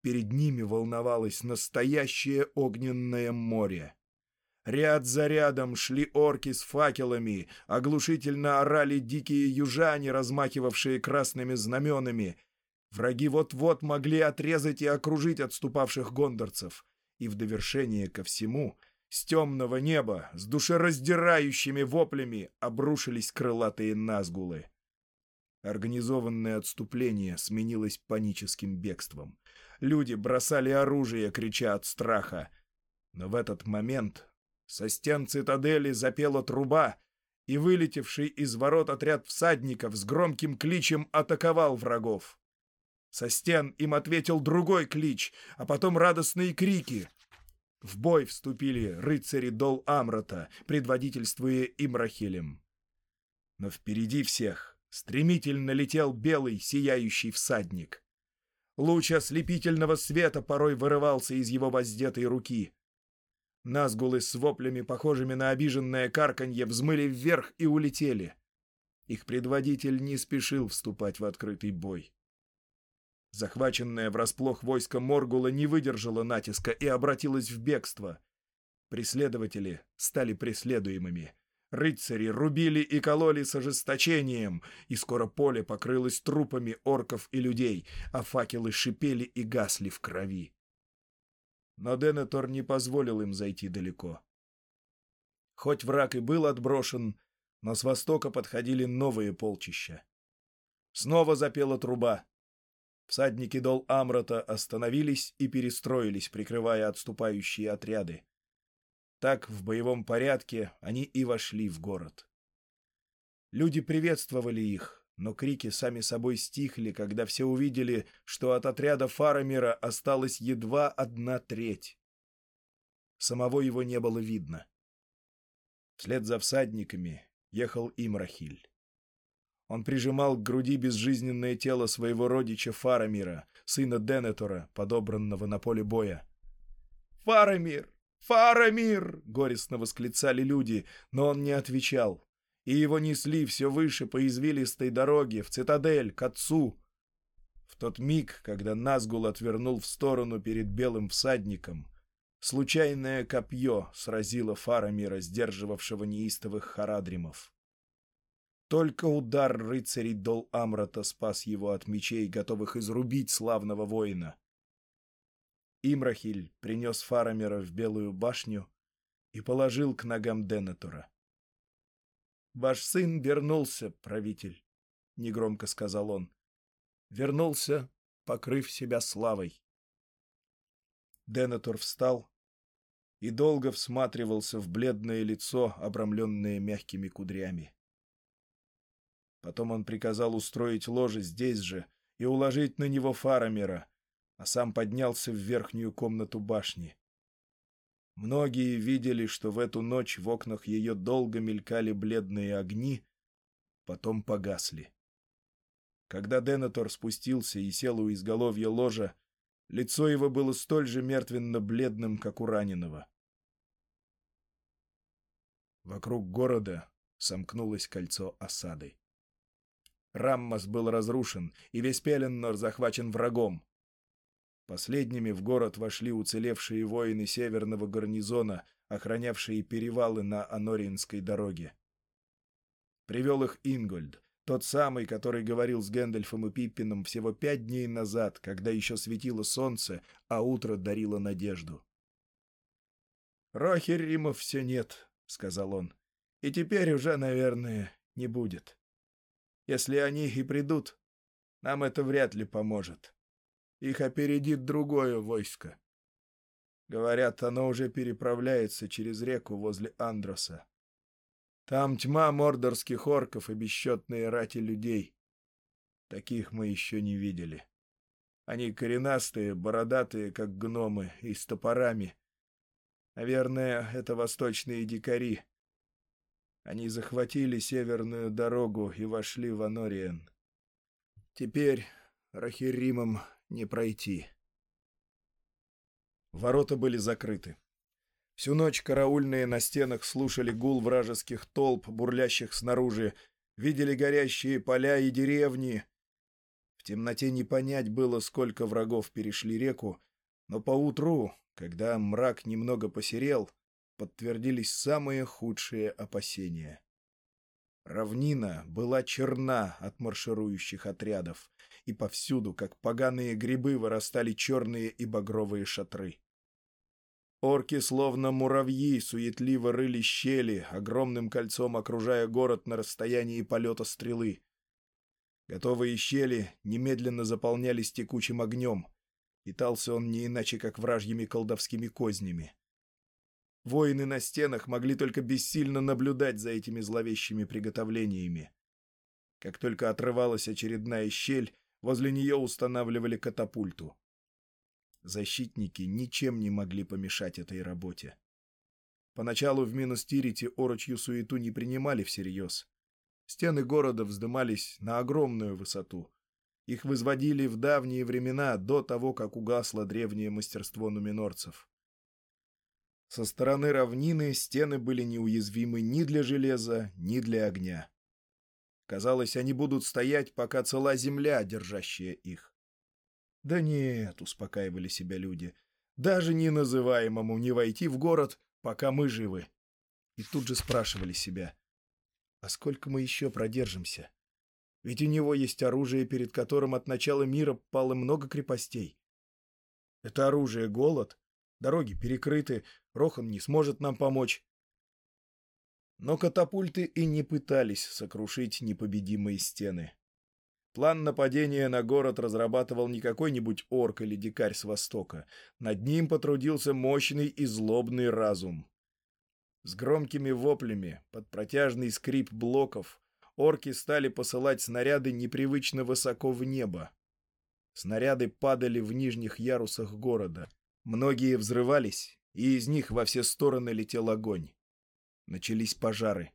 Перед ними волновалось настоящее огненное море. Ряд за рядом шли орки с факелами, оглушительно орали дикие южане, размахивавшие красными знаменами — Враги вот-вот могли отрезать и окружить отступавших гондорцев. И в довершение ко всему, с темного неба, с душераздирающими воплями обрушились крылатые назгулы. Организованное отступление сменилось паническим бегством. Люди бросали оружие, крича от страха. Но в этот момент со стен цитадели запела труба, и вылетевший из ворот отряд всадников с громким кличем атаковал врагов. Со стен им ответил другой клич, а потом радостные крики. В бой вступили рыцари Дол Амрата, предводительствуя Имрахилем. Но впереди всех стремительно летел белый сияющий всадник. Луч ослепительного света порой вырывался из его воздетой руки. Назгулы с воплями, похожими на обиженное карканье, взмыли вверх и улетели. Их предводитель не спешил вступать в открытый бой. Захваченное врасплох войско Моргула не выдержало натиска и обратилось в бегство. Преследователи стали преследуемыми. Рыцари рубили и кололи с ожесточением, и скоро поле покрылось трупами орков и людей, а факелы шипели и гасли в крови. Но Денетор не позволил им зайти далеко. Хоть враг и был отброшен, но с востока подходили новые полчища. Снова запела труба. Всадники Дол Амрата остановились и перестроились, прикрывая отступающие отряды. Так, в боевом порядке, они и вошли в город. Люди приветствовали их, но крики сами собой стихли, когда все увидели, что от отряда Фарамира осталась едва одна треть. Самого его не было видно. Вслед за всадниками ехал Имрахиль. Он прижимал к груди безжизненное тело своего родича Фарамира, сына Денетора, подобранного на поле боя. «Фарамир! Фарамир!» — горестно восклицали люди, но он не отвечал. И его несли все выше по извилистой дороге, в цитадель, к отцу. В тот миг, когда Назгул отвернул в сторону перед белым всадником, случайное копье сразило Фарамира, сдерживавшего неистовых харадримов. Только удар рыцарей Дол Амрата спас его от мечей, готовых изрубить славного воина. Имрахиль принес Фарамера в Белую башню и положил к ногам Денетора. «Ваш сын вернулся, правитель», — негромко сказал он. «Вернулся, покрыв себя славой». Денетор встал и долго всматривался в бледное лицо, обрамленное мягкими кудрями. Потом он приказал устроить ложе здесь же и уложить на него Фарамера, а сам поднялся в верхнюю комнату башни. Многие видели, что в эту ночь в окнах ее долго мелькали бледные огни, потом погасли. Когда Денатор спустился и сел у изголовья ложа, лицо его было столь же мертвенно-бледным, как у раненого. Вокруг города сомкнулось кольцо осады. Раммас был разрушен, и весь Пеленнор захвачен врагом. Последними в город вошли уцелевшие воины северного гарнизона, охранявшие перевалы на Анориинской дороге. Привел их Ингольд, тот самый, который говорил с Гэндальфом и Пиппином всего пять дней назад, когда еще светило солнце, а утро дарило надежду. «Рохерримов все нет», — сказал он, — «и теперь уже, наверное, не будет». Если они и придут, нам это вряд ли поможет. Их опередит другое войско. Говорят, оно уже переправляется через реку возле Андроса. Там тьма мордорских орков и бесчетные рати людей. Таких мы еще не видели. Они коренастые, бородатые, как гномы, и с топорами. Наверное, это восточные дикари. Они захватили северную дорогу и вошли в Анориен. Теперь Рахиримам не пройти. Ворота были закрыты. Всю ночь караульные на стенах слушали гул вражеских толп, бурлящих снаружи, видели горящие поля и деревни. В темноте не понять было, сколько врагов перешли реку, но поутру, когда мрак немного посерел, подтвердились самые худшие опасения. Равнина была черна от марширующих отрядов, и повсюду, как поганые грибы, вырастали черные и багровые шатры. Орки, словно муравьи, суетливо рыли щели, огромным кольцом окружая город на расстоянии полета стрелы. Готовые щели немедленно заполнялись текучим огнем. Питался он не иначе, как вражьими колдовскими кознями. Воины на стенах могли только бессильно наблюдать за этими зловещими приготовлениями. Как только отрывалась очередная щель, возле нее устанавливали катапульту. Защитники ничем не могли помешать этой работе. Поначалу в Миностирите орочью суету не принимали всерьез. Стены города вздымались на огромную высоту. Их возводили в давние времена, до того, как угасло древнее мастерство нуминорцев. Со стороны равнины стены были неуязвимы ни для железа, ни для огня. Казалось, они будут стоять, пока цела земля, держащая их. «Да нет», — успокаивали себя люди, — «даже не называемому не войти в город, пока мы живы». И тут же спрашивали себя, «А сколько мы еще продержимся? Ведь у него есть оружие, перед которым от начала мира пало много крепостей. Это оружие — голод, Дороги перекрыты, Рохан не сможет нам помочь. Но катапульты и не пытались сокрушить непобедимые стены. План нападения на город разрабатывал не какой-нибудь орк или дикарь с востока. Над ним потрудился мощный и злобный разум. С громкими воплями, под протяжный скрип блоков, орки стали посылать снаряды непривычно высоко в небо. Снаряды падали в нижних ярусах города — Многие взрывались, и из них во все стороны летел огонь. Начались пожары.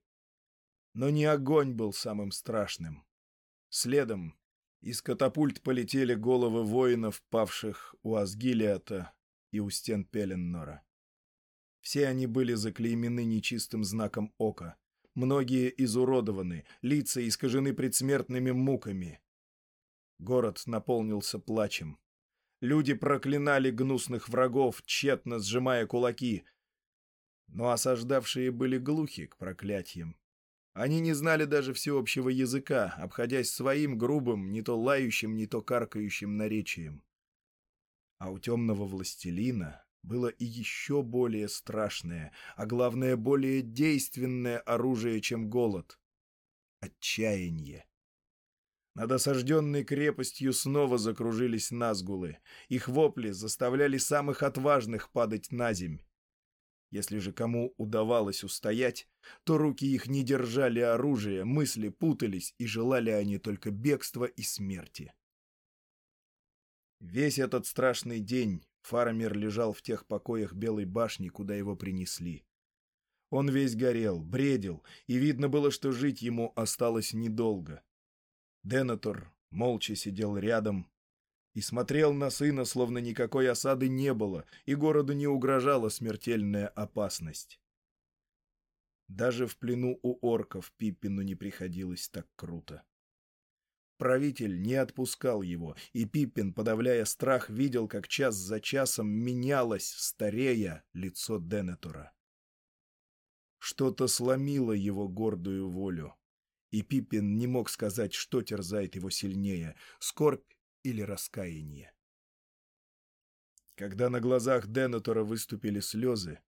Но не огонь был самым страшным. Следом из катапульт полетели головы воинов, павших у Асгилиата и у стен Пеленнора. Все они были заклеймены нечистым знаком ока. Многие изуродованы, лица искажены предсмертными муками. Город наполнился плачем. Люди проклинали гнусных врагов, тщетно сжимая кулаки. Но осаждавшие были глухи к проклятиям. Они не знали даже всеобщего языка, обходясь своим грубым, не то лающим, не то каркающим наречием. А у темного властелина было и еще более страшное, а главное, более действенное оружие, чем голод — отчаяние. Над осажденной крепостью снова закружились назгулы. Их вопли заставляли самых отважных падать на земь. Если же кому удавалось устоять, то руки их не держали оружие, мысли путались, и желали они только бегства и смерти. Весь этот страшный день Фарамир лежал в тех покоях Белой башни, куда его принесли. Он весь горел, бредил, и видно было, что жить ему осталось недолго. Денатор молча сидел рядом, и смотрел на сына, словно никакой осады не было, и городу не угрожала смертельная опасность. Даже в плену у орков Пиппину не приходилось так круто. Правитель не отпускал его, и Пиппин, подавляя страх, видел, как час за часом менялось, старея, лицо Денетора. Что-то сломило его гордую волю, и Пиппин не мог сказать, что терзает его сильнее — скорбь или раскаяние. Когда на глазах Денетора выступили слезы,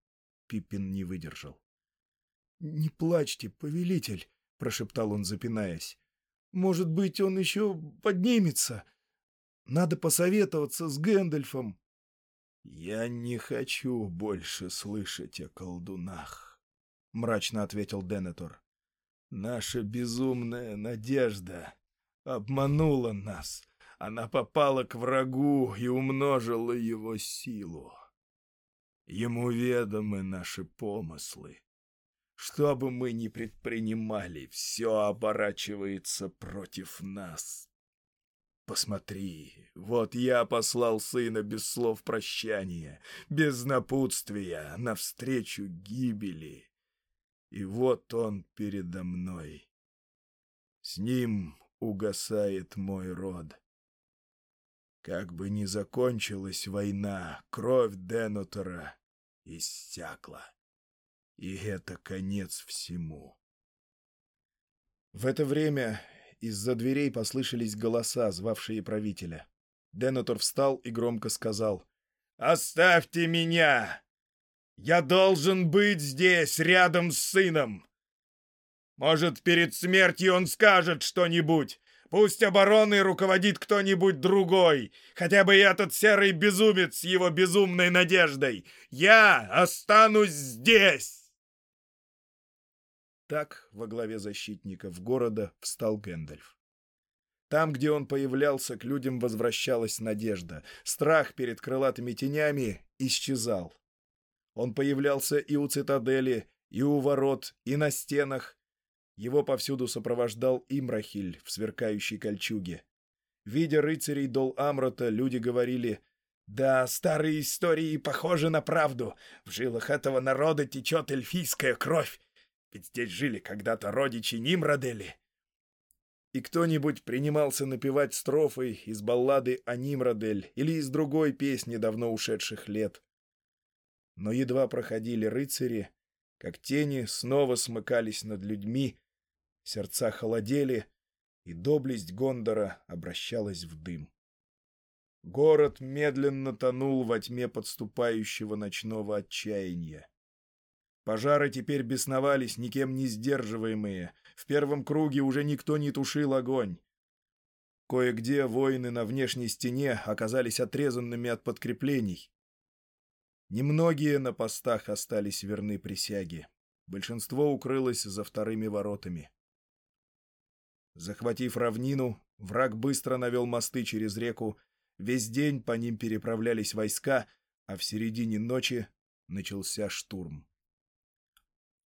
Пиппин не выдержал. — Не плачьте, повелитель, — прошептал он, запинаясь. — Может быть, он еще поднимется. Надо посоветоваться с Гэндальфом. — Я не хочу больше слышать о колдунах, — мрачно ответил Денетор. — Наша безумная надежда обманула нас. Она попала к врагу и умножила его силу. Ему ведомы наши помыслы. Что бы мы ни предпринимали, все оборачивается против нас. Посмотри, вот я послал сына без слов прощания, без напутствия, навстречу гибели. И вот он передо мной. С ним угасает мой род. Как бы ни закончилась война, кровь Денотера иссякла. И это конец всему. В это время из-за дверей послышались голоса, звавшие правителя. Денотор встал и громко сказал «Оставьте меня! Я должен быть здесь, рядом с сыном! Может, перед смертью он скажет что-нибудь, Пусть обороной руководит кто-нибудь другой, хотя бы этот серый безумец с его безумной надеждой. Я останусь здесь!» Так во главе защитников города встал Гэндальф. Там, где он появлялся, к людям возвращалась надежда. Страх перед крылатыми тенями исчезал. Он появлялся и у цитадели, и у ворот, и на стенах, его повсюду сопровождал Имрахиль в сверкающей кольчуге. Видя рыцарей Дол Амрота, люди говорили «Да, старые истории похожи на правду. В жилах этого народа течет эльфийская кровь. Ведь здесь жили когда-то родичи Нимродели». И кто-нибудь принимался напевать строфы из баллады о Нимродель или из другой песни давно ушедших лет. Но едва проходили рыцари, как тени снова смыкались над людьми, сердца холодели, и доблесть Гондора обращалась в дым. Город медленно тонул во тьме подступающего ночного отчаяния. Пожары теперь бесновались, никем не сдерживаемые. В первом круге уже никто не тушил огонь. Кое-где воины на внешней стене оказались отрезанными от подкреплений. Немногие на постах остались верны присяге. Большинство укрылось за вторыми воротами. Захватив равнину, враг быстро навел мосты через реку, весь день по ним переправлялись войска, а в середине ночи начался штурм.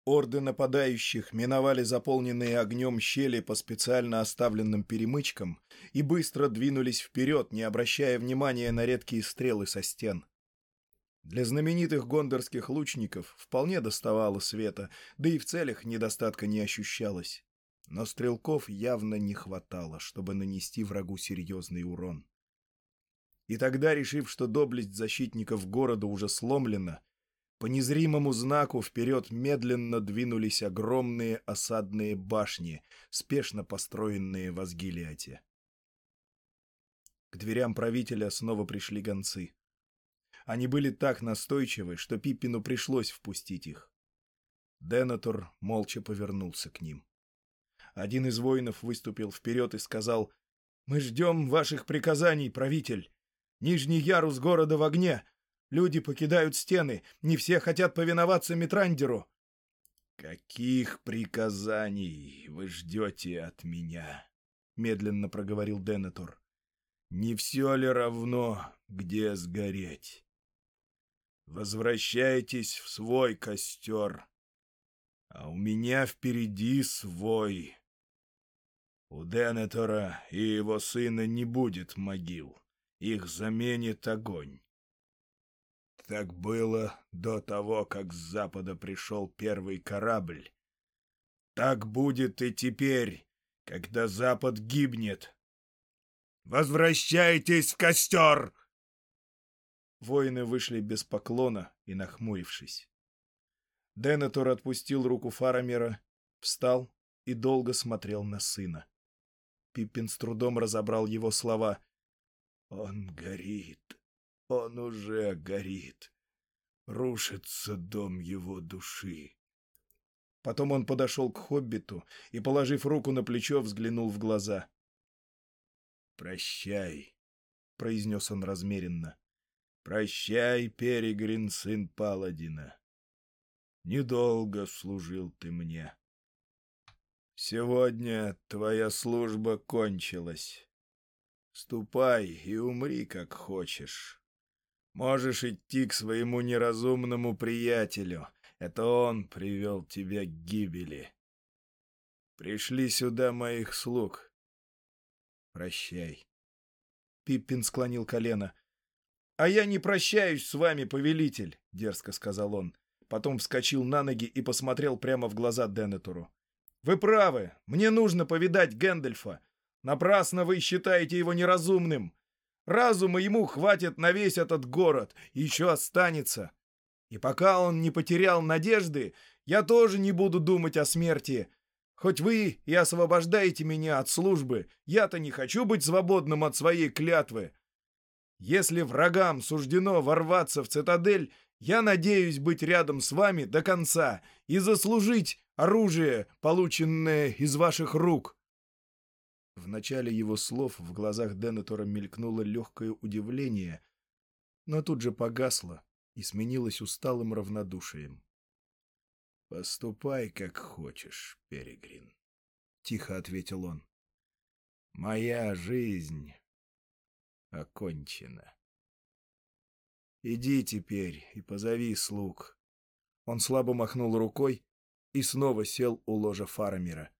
Орды нападающих миновали заполненные огнем щели по специально оставленным перемычкам и быстро двинулись вперед, не обращая внимания на редкие стрелы со стен. Для знаменитых гондорских лучников вполне доставало света, да и в целях недостатка не ощущалось но стрелков явно не хватало, чтобы нанести врагу серьезный урон. И тогда, решив, что доблесть защитников города уже сломлена, по незримому знаку вперед медленно двинулись огромные осадные башни, спешно построенные в Асгилиате. К дверям правителя снова пришли гонцы. Они были так настойчивы, что Пиппину пришлось впустить их. Денатор молча повернулся к ним. Один из воинов выступил вперед и сказал, «Мы ждем ваших приказаний, правитель. Нижний ярус города в огне. Люди покидают стены, не все хотят повиноваться Митрандеру. «Каких приказаний вы ждете от меня?» — медленно проговорил Денетур. «Не все ли равно, где сгореть? Возвращайтесь в свой костер, а у меня впереди свой. У Денетора и его сына не будет могил, их заменит огонь. Так было до того, как с запада пришел первый корабль. Так будет и теперь, когда запад гибнет. Возвращайтесь в костер!» Воины вышли без поклона и нахмурившись. Денетор отпустил руку Фарамира, встал и долго смотрел на сына. Пиппин с трудом разобрал его слова. «Он горит. Он уже горит. Рушится дом его души. Потом он подошел к хоббиту и, положив руку на плечо, взглянул в глаза. «Прощай», — произнес он размеренно. «Прощай, Перегрин, сын Паладина. Недолго служил ты мне. Сегодня твоя служба кончилась. Ступай и умри, как хочешь. Можешь идти к своему неразумному приятелю. Это он привел тебя к гибели. Пришли сюда моих слуг. Прощай. Пиппин склонил колено. — А я не прощаюсь с вами, повелитель, — дерзко сказал он. Потом вскочил на ноги и посмотрел прямо в глаза Денетуру. — Вы правы, мне нужно повидать Гэндальфа. Напрасно вы считаете его неразумным. Разума ему хватит на весь этот город, еще останется. И пока он не потерял надежды, я тоже не буду думать о смерти. Хоть вы и освобождаете меня от службы, я-то не хочу быть свободным от своей клятвы. Если врагам суждено ворваться в цитадель, я надеюсь быть рядом с вами до конца и заслужить оружие, полученное из ваших рук. В начале его слов в глазах Денетора мелькнуло легкое удивление, но тут же погасло и сменилось усталым равнодушием. — Поступай, как хочешь, Перегрин, — тихо ответил он. — Моя жизнь окончена. Иди теперь и позови слуг. Он слабо махнул рукой и снова сел у ложа Фарамира.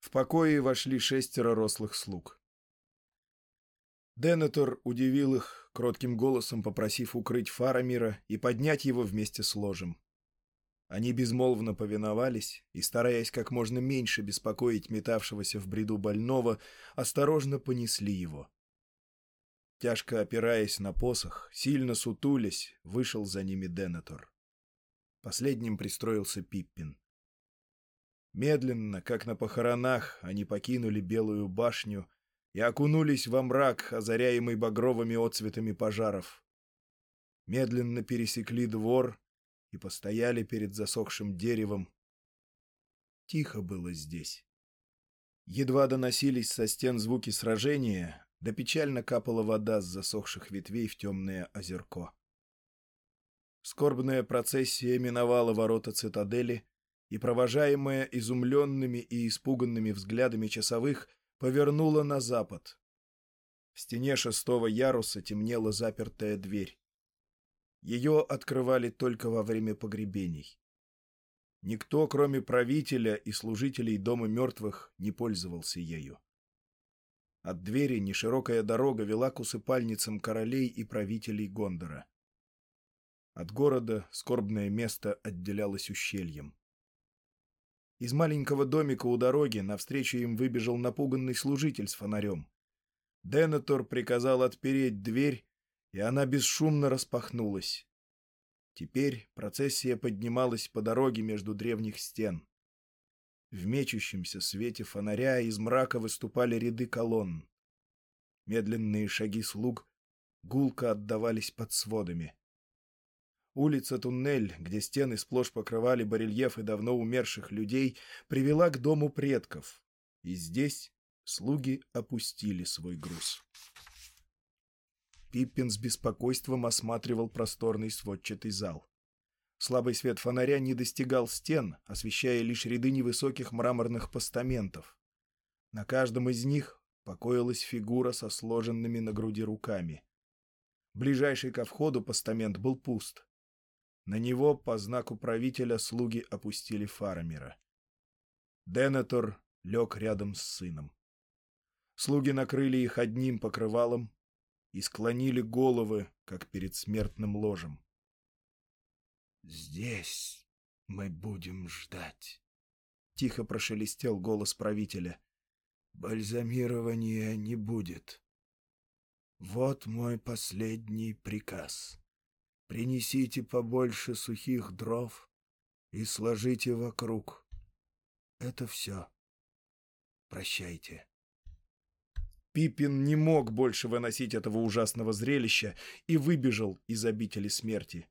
В покое вошли шестеро рослых слуг. Денетор удивил их, кротким голосом попросив укрыть Фарамира и поднять его вместе с ложем. Они безмолвно повиновались и, стараясь как можно меньше беспокоить метавшегося в бреду больного, осторожно понесли его. Тяжко опираясь на посох, сильно сутулясь, вышел за ними Денетор. Последним пристроился Пиппин. Медленно, как на похоронах, они покинули Белую башню и окунулись во мрак, озаряемый багровыми отцветами пожаров. Медленно пересекли двор и постояли перед засохшим деревом. Тихо было здесь. Едва доносились со стен звуки сражения, да печально капала вода с засохших ветвей в темное озерко. Скорбная процессия миновала ворота цитадели, и, провожаемая изумленными и испуганными взглядами часовых, повернула на запад. В стене шестого яруса темнела запертая дверь. Ее открывали только во время погребений. Никто, кроме правителя и служителей Дома мертвых, не пользовался ею. От двери неширокая дорога вела к усыпальницам королей и правителей Гондора. От города скорбное место отделялось ущельем. Из маленького домика у дороги навстречу им выбежал напуганный служитель с фонарем. Денетор приказал отпереть дверь, и она бесшумно распахнулась. Теперь процессия поднималась по дороге между древних стен. В мечущемся свете фонаря из мрака выступали ряды колонн. Медленные шаги слуг гулко отдавались под сводами. Улица-туннель, где стены сплошь покрывали барельефы давно умерших людей, привела к дому предков. И здесь слуги опустили свой груз. Пиппин с беспокойством осматривал просторный сводчатый зал. Слабый свет фонаря не достигал стен, освещая лишь ряды невысоких мраморных постаментов. На каждом из них покоилась фигура со сложенными на груди руками. Ближайший ко входу постамент был пуст. На него по знаку правителя слуги опустили Фарамира. Денетор лег рядом с сыном. Слуги накрыли их одним покрывалом и склонили головы, как перед смертным ложем. «Здесь мы будем ждать», — тихо прошелестел голос правителя. «Бальзамирования не будет. Вот мой последний приказ. Принесите побольше сухих дров и сложите вокруг. Это все. Прощайте». Пиппин не мог больше выносить этого ужасного зрелища и выбежал из обители смерти.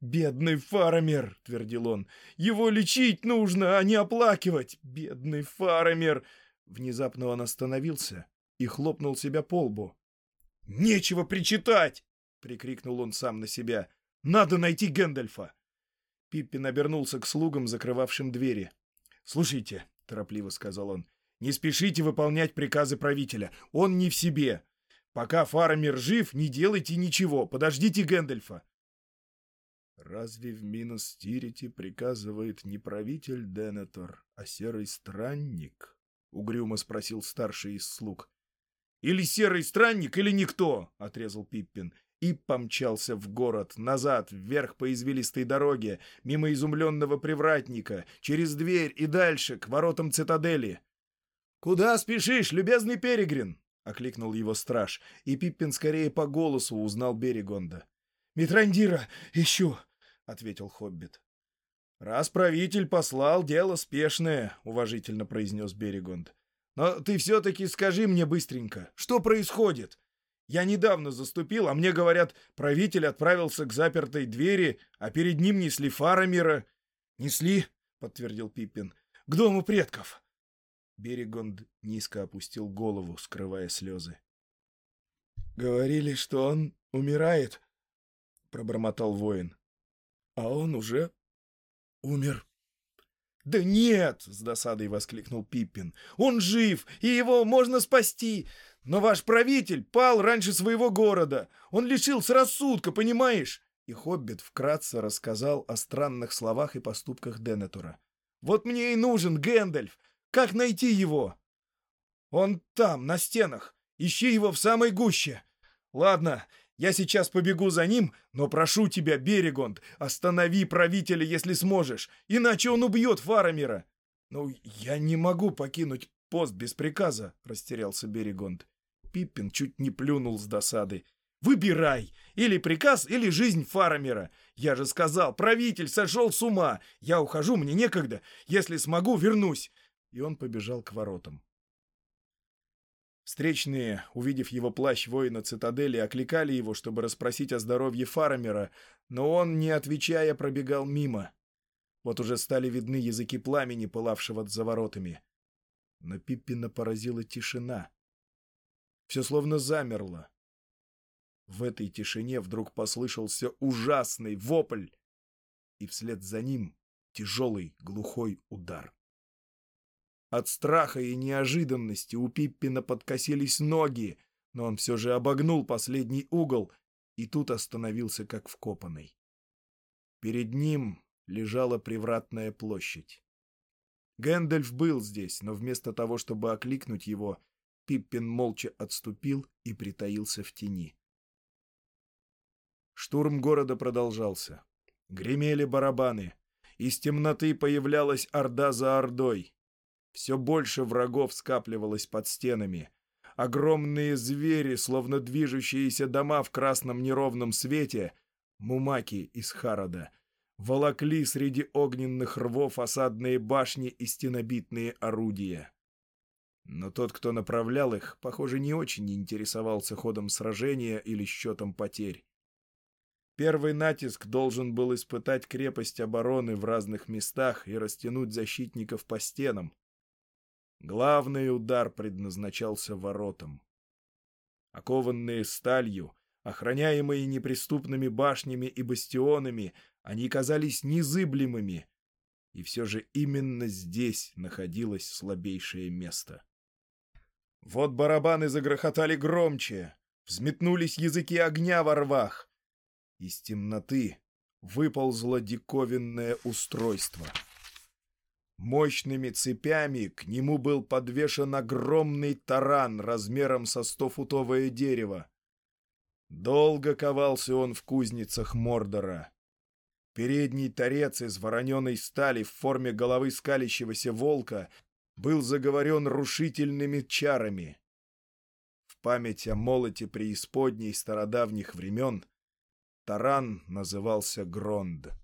«Бедный Фарамер!» — твердил он. «Его лечить нужно, а не оплакивать! Бедный Фарамер!» Внезапно он остановился и хлопнул себя по лбу. «Нечего причитать!» — прикрикнул он сам на себя. «Надо найти Гэндальфа!» Пиппин обернулся к слугам, закрывавшим двери. «Слушайте», — торопливо сказал он, — «не спешите выполнять приказы правителя. Он не в себе. Пока Фарамир жив, не делайте ничего. Подождите Гэндальфа. Разве в Минос-Тирите приказывает не правитель Денетор, а серый странник? — угрюмо спросил старший из слуг. — Или серый странник, или никто! — отрезал Пиппин. И помчался в город, назад, вверх по извилистой дороге, мимо изумленного привратника, через дверь и дальше, к воротам цитадели. — Куда спешишь, любезный Перегрин? — окликнул его страж, и Пиппин скорее по голосу узнал Берегонда. — Митрандира ищу! ответил Хоббит. «Раз правитель послал, дело спешное», — уважительно произнес Берегонд. «Но ты все-таки скажи мне быстренько, что происходит? Я недавно заступил, а мне говорят, правитель отправился к запертой двери, а перед ним несли Фарамира». «Несли», — подтвердил Пиппин, — «к дому предков». Берегонд низко опустил голову, скрывая слезы. «Говорили, что он умирает», — пробормотал воин а он уже умер. «Да нет!» — с досадой воскликнул Пиппин. «Он жив, и его можно спасти! Но ваш правитель пал раньше своего города! Он лишился рассудка, понимаешь?» И Хоббит вкратце рассказал о странных словах и поступках Денетура. «Вот мне и нужен Гэндальф! Как найти его?» «Он там, на стенах! Ищи его в самой гуще!» «Ладно, я сейчас побегу за ним, но прошу тебя, Берегонд, останови правителя, если сможешь, иначе он убьет Фарамира. Ну, я не могу покинуть пост без приказа, растерялся Берегонд. Пиппин чуть не плюнул с досады. Выбирай! Или приказ, или жизнь Фарамира. Я же сказал, правитель сошел с ума. Я ухожу, мне некогда. Если смогу, вернусь. И он побежал к воротам. Встречные, увидев его плащ воина цитадели, окликали его, чтобы расспросить о здоровье Фарамера, но он, не отвечая, пробегал мимо. Вот уже стали видны языки пламени, пылавшего за воротами. Но Пиппина поразила тишина. Все словно замерло. В этой тишине вдруг послышался ужасный вопль, и вслед за ним тяжелый глухой удар. От страха и неожиданности у Пиппина подкосились ноги, но он все же обогнул последний угол и тут остановился как вкопанный. Перед ним лежала привратная площадь. Гэндальф был здесь, но вместо того, чтобы окликнуть его, Пиппин молча отступил и притаился в тени. Штурм города продолжался. Гремели барабаны. Из темноты появлялась орда за ордой. Все больше врагов скапливалось под стенами. Огромные звери, словно движущиеся дома в красном неровном свете, мумаки из Харода, волокли среди огненных рвов осадные башни и стенобитные орудия. Но тот, кто направлял их, похоже, не очень интересовался ходом сражения или счетом потерь. Первый натиск должен был испытать крепость обороны в разных местах и растянуть защитников по стенам. Главный удар предназначался воротам. Окованные сталью, Охраняемые неприступными башнями и бастионами, они казались незыблемыми. И все же именно здесь находилось слабейшее место. Вот барабаны загрохотали громче, взметнулись языки огня во рвах. Из темноты выползло диковинное устройство. Мощными цепями к нему был подвешен огромный таран размером со стофутовое дерево. Долго ковался он в кузницах Мордора. Передний торец из вороненой стали в форме головы скалящегося волка был заговорен рушительными чарами. В память о молоте преисподней стародавних времен таран назывался Гронд.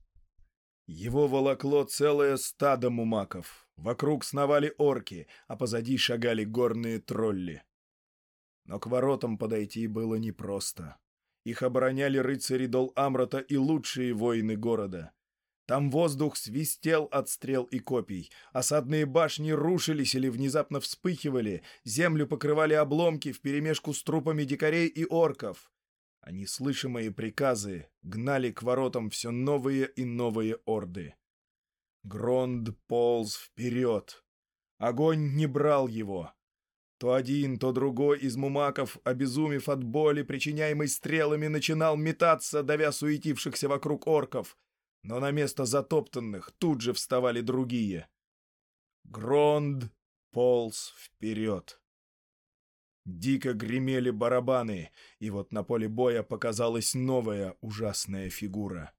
Его волокло целое стадо мумаков. Вокруг сновали орки, а позади шагали горные тролли. Но к воротам подойти было непросто. Их обороняли рыцари Дол-Амрата и лучшие воины города. Там воздух свистел от стрел и копий, осадные башни рушились или внезапно вспыхивали, землю покрывали обломки вперемешку с трупами дикарей и орков. А неслышимые приказы гнали к воротам все новые и новые орды. Гронд полз вперед. Огонь не брал его. То один, то другой из мумаков, обезумев от боли, причиняемой стрелами, начинал метаться, давя суетившихся вокруг орков. Но на место затоптанных тут же вставали другие. Гронд полз вперед. Дико гремели барабаны, и вот на поле боя показалась новая ужасная фигура.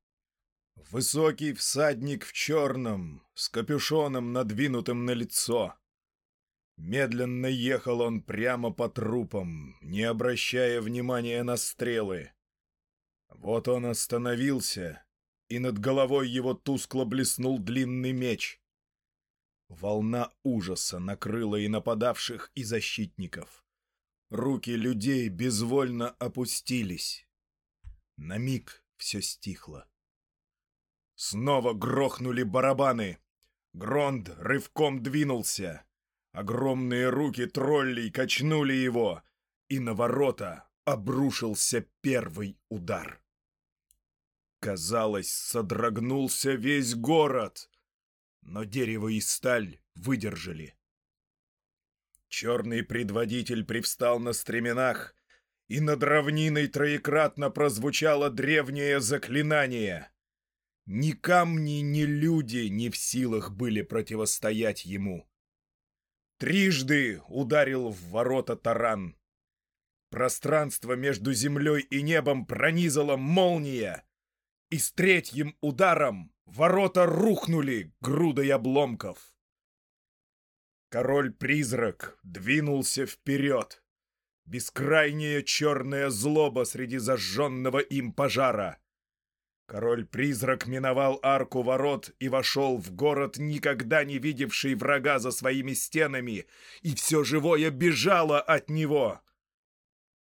Высокий всадник в черном, с капюшоном, надвинутым на лицо. Медленно ехал он прямо по трупам, не обращая внимания на стрелы. Вот он остановился, и над головой его тускло блеснул длинный меч. Волна ужаса накрыла и нападавших, и защитников. Руки людей безвольно опустились. На миг все стихло. Снова грохнули барабаны. Гронд рывком двинулся. Огромные руки троллей качнули его, и на ворота обрушился первый удар. Казалось, содрогнулся весь город, но дерево и сталь выдержали. Черный предводитель привстал на стременах, и над равниной троекратно прозвучало древнее заклинание. Ни камни, ни люди не в силах были противостоять ему. Трижды ударил в ворота таран. Пространство между землей и небом пронизала молния, и с третьим ударом ворота рухнули грудой обломков. Король-призрак двинулся вперед. Бескрайняя черная злоба среди зажженного им пожара. Король-призрак миновал арку ворот и вошел в город, никогда не видевший врага за своими стенами, и все живое бежало от него.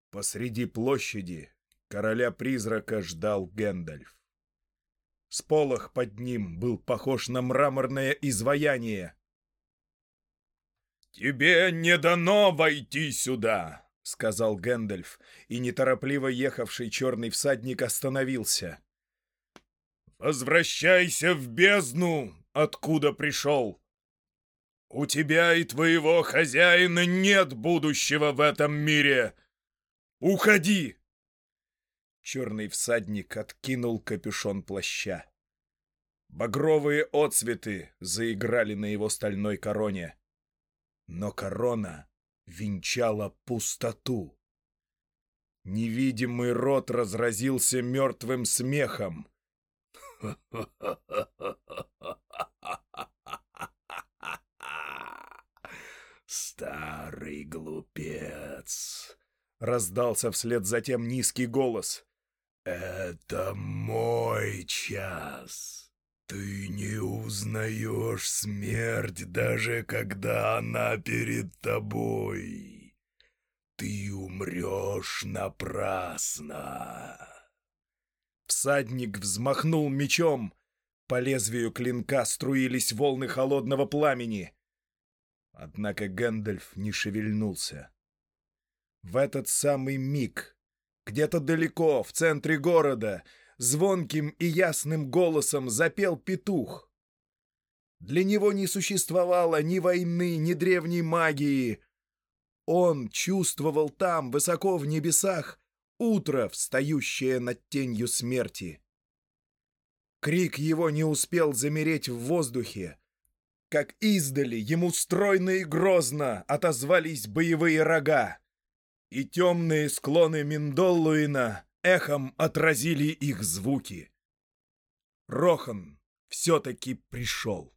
Посреди площади короля-призрака ждал Гэндальф. Сполох под ним был похож на мраморное изваяние. «Тебе не дано войти сюда!» — сказал Гэндальф, и неторопливо ехавший черный всадник остановился. Возвращайся в бездну, откуда пришел. У тебя и твоего хозяина нет будущего в этом мире. Уходи!» Черный всадник откинул капюшон плаща. Багровые отцветы заиграли на его стальной короне. Но корона венчала пустоту. Невидимый рот разразился мертвым смехом. «Старый глупец!» — раздался вслед за тем низкий голос. «Это мой час. Ты не узнаешь смерть, даже когда она перед тобой. Ты умрешь напрасно!» Всадник взмахнул мечом. По лезвию клинка струились волны холодного пламени. Однако Гэндальф не шевельнулся. В этот самый миг Где-то далеко, в центре города, звонким и ясным голосом запел петух. Для него не существовало ни войны, ни древней магии. Он чувствовал там, высоко в небесах, утро, встающее над тенью смерти. Крик его не успел замереть в воздухе, как издали ему стройно и грозно отозвались боевые рога, и темные склоны Миндоллуина эхом отразили их звуки. Рохан все-таки пришел.